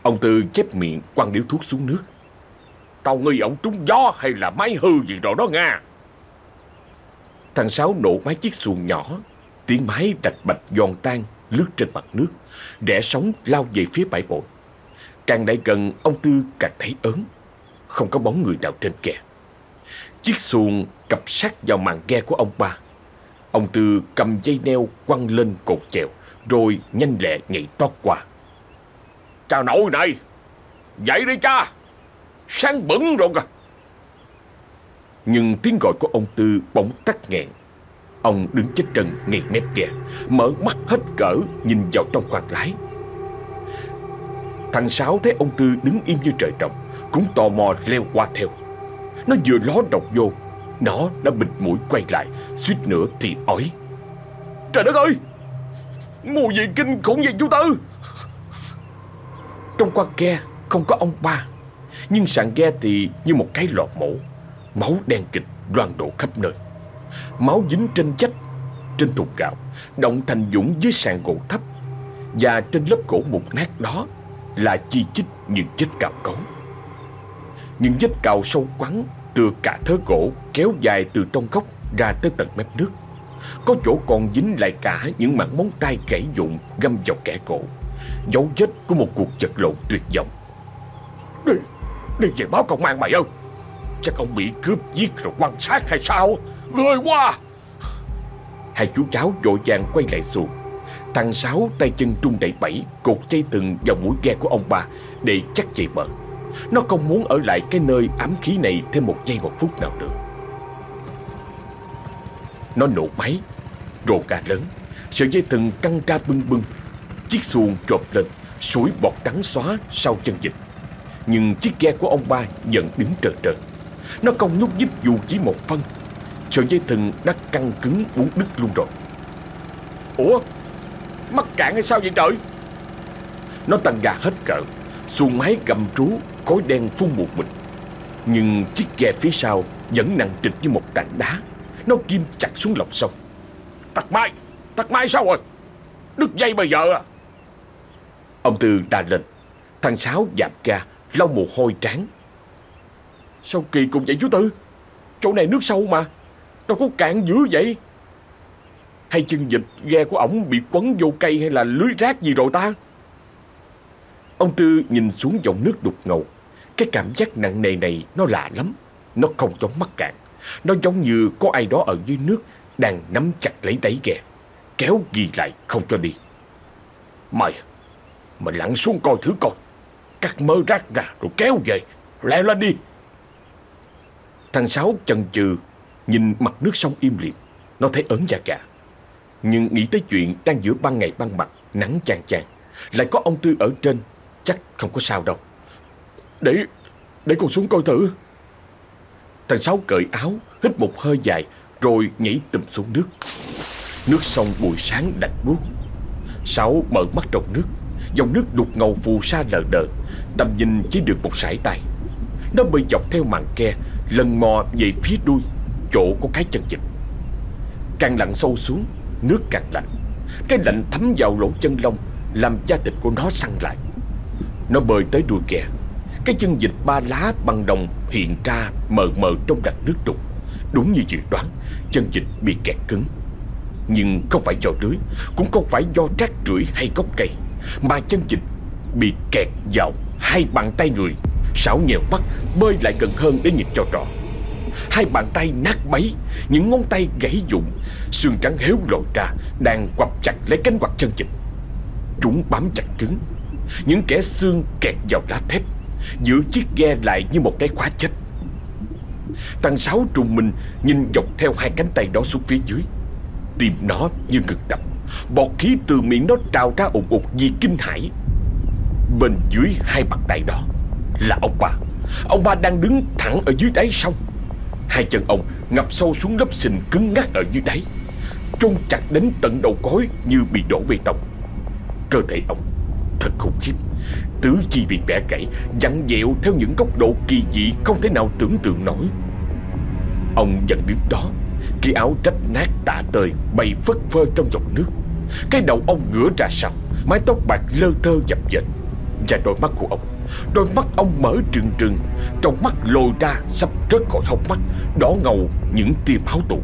Ông Tư chép miệng quăng điếu thuốc xuống nước. Tao nghi ổng trúng gió hay là máy hư gì rồi đó nha. Thằng Sáu nổ máy chiếc xuồng nhỏ, tiếng máy rạch bạch giòn tan lướt trên mặt nước, rẽ sóng lao về phía bãi bồi. Càng đại gần, ông Tư càng thấy ớn. Không có bóng người nào trên kè. Chiếc xuồng cặp sát vào màn ghe của ông ba. Ông Tư cầm dây neo quăng lên cột chèo, rồi nhanh lẹ nhảy tót qua. Cha nội này, dậy đi cha, sáng bẩn rồi kìa. Nhưng tiếng gọi của ông Tư bỗng tắt nghẹn. Ông đứng chết trần ngay mép kia mở mắt hết cỡ nhìn vào trong khoang lái. Thằng Sáu thấy ông Tư đứng im như trời trồng, cũng tò mò leo qua theo. Nó vừa ló độc vô, nó đã bịt mũi quay lại, suýt nữa thì ói. Trời đất ơi, mùi gì kinh khủng vậy chú Tư? Trong khoang ghe không có ông ba, nhưng sàn ghe thì như một cái lọt mổ, máu đen kịch loang đổ khắp nơi. Máu dính trên vách, trên thùng gạo, động thành dũng dưới sàn gỗ thấp. Và trên lớp gỗ mục nát đó là chi chít những vết cào cấu. Những vết cào sâu quắn từ cả thớ gỗ kéo dài từ trong góc ra tới tận mép nước. Có chỗ còn dính lại cả những mảng móng tay gãy dụng găm vào kẻ cổ. Dấu vết của một cuộc vật lộn tuyệt vọng. Đi, đi về báo công an mày ơi. Chắc ông bị cướp giết rồi quan sát hay sao? Người quá! Hai chú cháu vội vàng quay lại xuồng. Thằng Sáu tay chân trung đẩy bẫy cột dây thừng vào mũi ghe của ông ba để chắc chạy bờ. Nó không muốn ở lại cái nơi ám khí này thêm một giây một phút nào nữa. Nó nổ máy, rồ gà lớn, sợi dây thừng căng ra bưng bưng. Chiếc xuồng trộp lên, suối bọt trắng xóa sau chân dịch Nhưng chiếc ghe của ông ba vẫn đứng trờ trờ. Nó không nhúc nhích dù chỉ một phân. Sợi dây thừng đã căng cứng muốn đứt luôn rồi. Ủa, mắc cạn hay sao vậy trời? Nó tăng ga hết cỡ, xuồng máy gầm trú, khói đen phun một mình. Nhưng chiếc ghe phía sau vẫn nặng trịch như một tảng đá. Nó kim chặt xuống lòng sông. Tặc máy, Tặc máy sao rồi? Đứt dây bây giờ à? Ông Tư đà lên. Thằng Sáu giảm ga, lau mồ hôi tráng Sao kỳ cùng vậy chú Tư? Chỗ này nước sâu mà, đâu có cạn dữ vậy? Hay chân vịt ghe của ổng bị quấn vô cây hay là lưới rác gì rồi ta? Ông Tư nhìn xuống dòng nước đục ngầu. Cái cảm giác nặng nề này nó lạ lắm. Nó không giống mắc cạn. Nó giống như có ai đó ở dưới nước đang nắm chặt lấy đáy ghe. Kéo ghi lại không cho đi. Mày, mày lặn xuống coi thử coi. Cắt mớ rác ra rồi kéo về. Lẹ lên đi. Thằng Sáu chần chừ nhìn mặt nước sông im lìm. Nó thấy ớn da gà. Nhưng nghĩ tới chuyện đang giữa ban ngày ban mặt, nắng chang chang. Lại có ông Tư ở trên, chắc không có sao đâu. Để, để con xuống coi thử. Thằng Sáu cởi áo, hít một hơi dài, rồi nhảy tùm xuống nước. Nước sông buổi sáng đạch buốt. Sáu mở mắt trong nước, dòng nước đục ngầu phù sa lờ đờ, tầm nhìn chỉ được một sải tay. Nó bơi dọc theo màn ke, lần mò về phía đuôi, chỗ có cái chân vịt. Càng lặn sâu xuống, nước càng lạnh. Cái lạnh thấm vào lỗ chân lông, làm da thịt của nó săn lại. Nó bơi tới đuôi ghe. Cái chân vịt ba lá bằng đồng hiện ra mờ mờ trong làn nước đục. Đúng như dự đoán, chân vịt bị kẹt cứng. Nhưng không phải do lưới, cũng không phải do rác rưởi hay gốc cây, mà chân vịt bị kẹt vào hai bàn tay người. Sáu nhèo mắt bơi lại gần hơn để nhìn cho rõ. Hai bàn tay nát bấy, những ngón tay gãy dụng, xương trắng héo lồi ra, đang quặp chặt lấy cánh quạt chân vịt. chúng bám chặt cứng. Những kẻ xương kẹt vào lá thép Giữ chiếc ghe lại như một cái khóa chết. Thằng Sáu trùng mình nhìn dọc theo hai cánh tay đó xuống phía dưới. Tim nó như ngừng đập. Bọt khí từ miệng nó trào ra ủng ụt vì kinh hãi. Bên dưới hai bàn tay đó Là ông ba. Ông ba đang đứng thẳng ở dưới đáy sông. Hai chân ông ngập sâu xuống lớp sình cứng ngắc ở dưới đáy, Chôn chặt đến tận đầu cối như bị đổ bê tông. Cơ thể ông thật khủng khiếp, Tứ chi bị bẻ gãy Dặn dẹo theo những góc độ kỳ dị Không thể nào tưởng tượng nổi. Ông vẫn đứng đó, Cái áo rách nát tả tơi Bay phất phơ trong dòng nước. Cái đầu ông ngửa ra sau, Mái tóc bạc lơ thơ dập dềnh, Và đôi mắt của ông Đôi mắt ông mở trừng trừng, Trong mắt lồi ra sắp rớt khỏi hốc mắt, Đỏ ngầu những tia máu tụ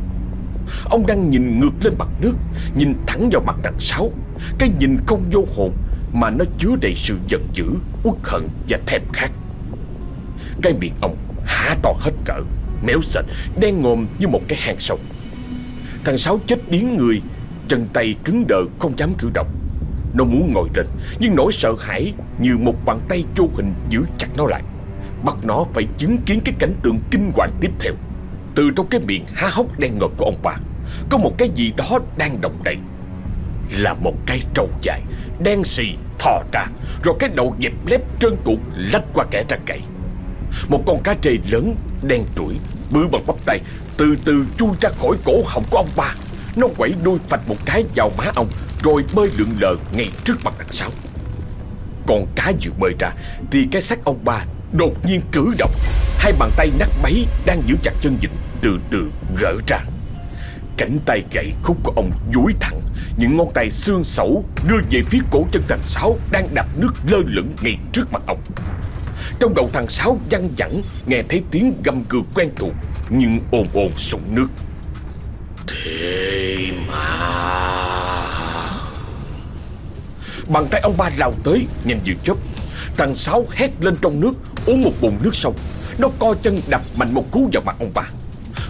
Ông đang nhìn ngược lên mặt nước, Nhìn thẳng vào mặt thằng Sáu Cái nhìn không vô hồn Mà nó chứa đầy sự giận dữ, Uất hận và thèm khát. Cái miệng ông há to hết cỡ, Méo sệt Đen ngồm như một cái hang sông Thằng Sáu chết điếng người, Chân tay cứng đờ, không dám cử động. Nó muốn ngồi lên Nhưng nỗi sợ hãi như một bàn tay vô hình giữ chặt nó lại. Bắt nó phải chứng kiến cái cảnh tượng kinh hoàng tiếp theo. Từ trong cái miệng há hốc đen ngòm của ông bà, Có một cái gì đó đang động đậy. Là một cái trâu dài, Đen xì, thò ra, Rồi cái đầu dẹp lép trơn tuột lách qua kẻ ra cậy Một con cá trê lớn, đen trũi Bự bằng bắp tay, Từ từ chui ra khỏi cổ họng của ông ba. Nó quẩy đuôi phạch một cái vào má ông rồi bơi lượn lờ ngay trước mặt thằng Sáu. Con cá vừa bơi ra, Thì cái xác ông ba đột nhiên cử động. Hai bàn tay nát bấy Đang giữ chặt chân vịt Từ từ gỡ ra. Cánh tay gãy khúc của ông duỗi thẳng, Những ngón tay xương sẩu Đưa về phía cổ chân thằng Sáu Đang đạp nước lơ lửng ngay trước mặt ông. Trong đầu thằng Sáu văng vẳng, Nghe thấy tiếng gầm gừ quen thuộc, Nhưng ồn ồn sụn nước. Thế mà Bàn tay ông ba lao tới, Nhanh như chớp. Thằng Sáu hét lên trong nước, Uống một bụng nước sông. Nó co chân đập mạnh một cú vào mặt ông ba.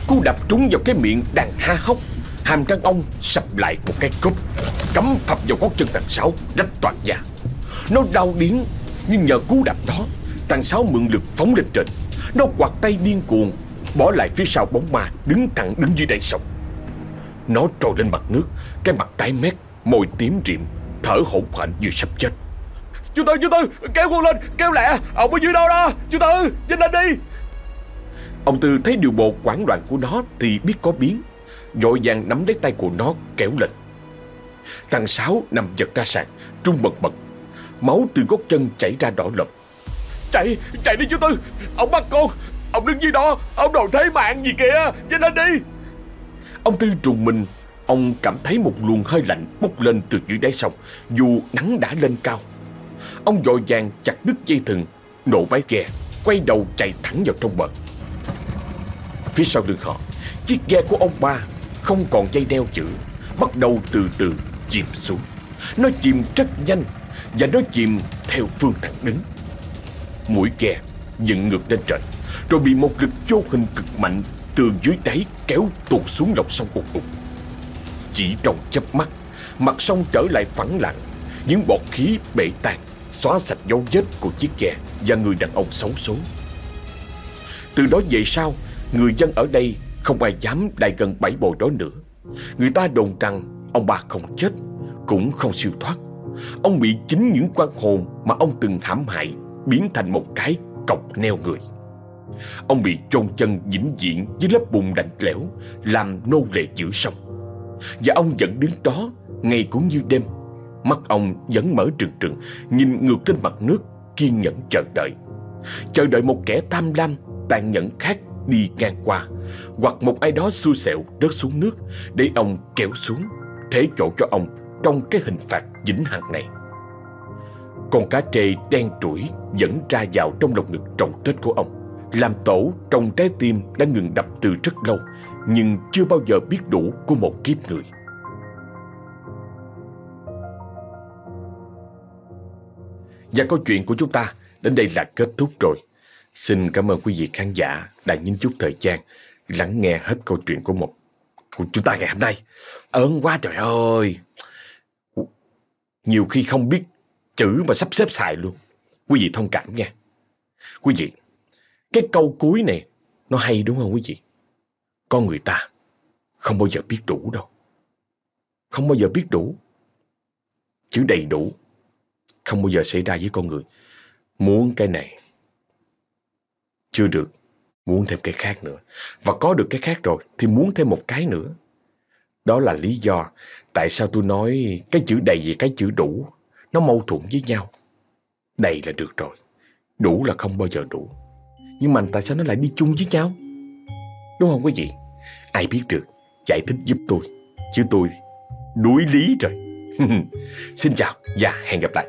Cú đập trúng vào cái miệng đang ha hốc. Hàm răng ông sập lại một cái cúp. Cắm phập vào gót chân thằng Sáu, Rách toàn da. Nó đau điến Nhưng nhờ cú đập đó, Thằng Sáu mượn lực phóng lên trên. Nó quạt tay điên cuồng, Bỏ lại phía sau bóng ma, Đứng thẳng đứng dưới đáy sông. Nó trồi lên mặt nước, Cái mặt tái mét, Môi tím rịm. Thở hổn hển như sắp chết. Chú Tư, chú Tư, kéo quân lên, kéo lẹ Ông ở dưới đâu đó, chú Tư, nhanh lên đi. Ông Tư thấy điều bộ quảng loạn của nó Thì biết có biến Vội vàng nắm lấy tay của nó kéo lên. Thằng Sáu nằm giật ra sàn Trung mật mật Máu từ gót chân chảy ra đỏ lậm Chạy, chạy đi chú Tư Ông bắt con, ông đứng dưới đó Ông đòi thế mạng gì kìa, nhanh lên đi. Ông Tư trùng mình Ông cảm thấy một luồng hơi lạnh bốc lên từ dưới đáy sông, Dù nắng đã lên cao. Ông vội vàng chặt đứt dây thừng, Nổ máy ghe, Quay đầu chạy thẳng vào trong bờ. Phía sau lưng họ, Chiếc ghe của ông ba Không còn dây đeo chữ, Bắt đầu từ từ chìm xuống. Nó chìm rất nhanh Và nó chìm theo phương thẳng đứng. Mũi ghe dựng ngược lên trời, Rồi bị một lực vô hình cực mạnh Từ dưới đáy kéo tuột xuống lòng sông ục cục chỉ trong chớp mắt. Mặt sông trở lại phẳng lặng, Những bọt khí bể tan Xóa sạch dấu vết của chiếc ghe Và người đàn ông xấu số Từ đó về sau, Người dân ở đây không ai dám lại gần bãi bồi đó nữa. Người ta đồn rằng Ông ba không chết, Cũng không siêu thoát. Ông bị chính những quan hồn mà ông từng hãm hại Biến thành một cái cọc neo người. Ông bị chôn chân vĩnh viễn dưới lớp bùn lạnh lẽo Làm nô lệ giữa sông. Và ông vẫn đứng đó Ngày cũng như đêm. Mắt ông vẫn mở trừng trừng, Nhìn ngược lên mặt nước, Kiên nhẫn chờ đợi. Chờ đợi một kẻ tham lam, Tàn nhẫn khác đi ngang qua. Hoặc một ai đó xui xẻo rớt xuống nước Để ông kéo xuống, Thế chỗ cho ông Trong cái hình phạt vĩnh hằng này. Con cá trê đen trũi Dẫn ra vào trong lồng ngực trọng tết của ông. Làm tổ trong trái tim đã ngừng đập từ rất lâu. Nhưng chưa bao giờ biết đủ của một kiếp người Và câu chuyện của chúng ta đến đây là kết thúc rồi. Xin cảm ơn quý vị khán giả đã nhìn chút thời gian lắng nghe hết câu chuyện của một của chúng ta ngày hôm nay. Ơn quá trời ơi! Nhiều khi không biết chữ mà sắp xếp xài luôn. Quý vị thông cảm nha. Quý vị, cái câu cuối này nó hay đúng không quý vị? Con người ta không bao giờ biết đủ đâu. Không bao giờ biết đủ. Chữ đầy đủ không bao giờ xảy ra với con người. Muốn cái này chưa được, muốn thêm cái khác nữa. Và có được cái khác rồi thì muốn thêm một cái nữa. Đó là lý do tại sao tôi nói cái chữ đầy và cái chữ đủ nó mâu thuẫn với nhau. Đầy là được rồi, đủ là không bao giờ đủ. Nhưng mà tại sao nó lại đi chung với nhau? Đúng không quý vị? Ai biết được, giải thích giúp tôi. Chứ tôi đuối lý rồi. Xin chào và hẹn gặp lại.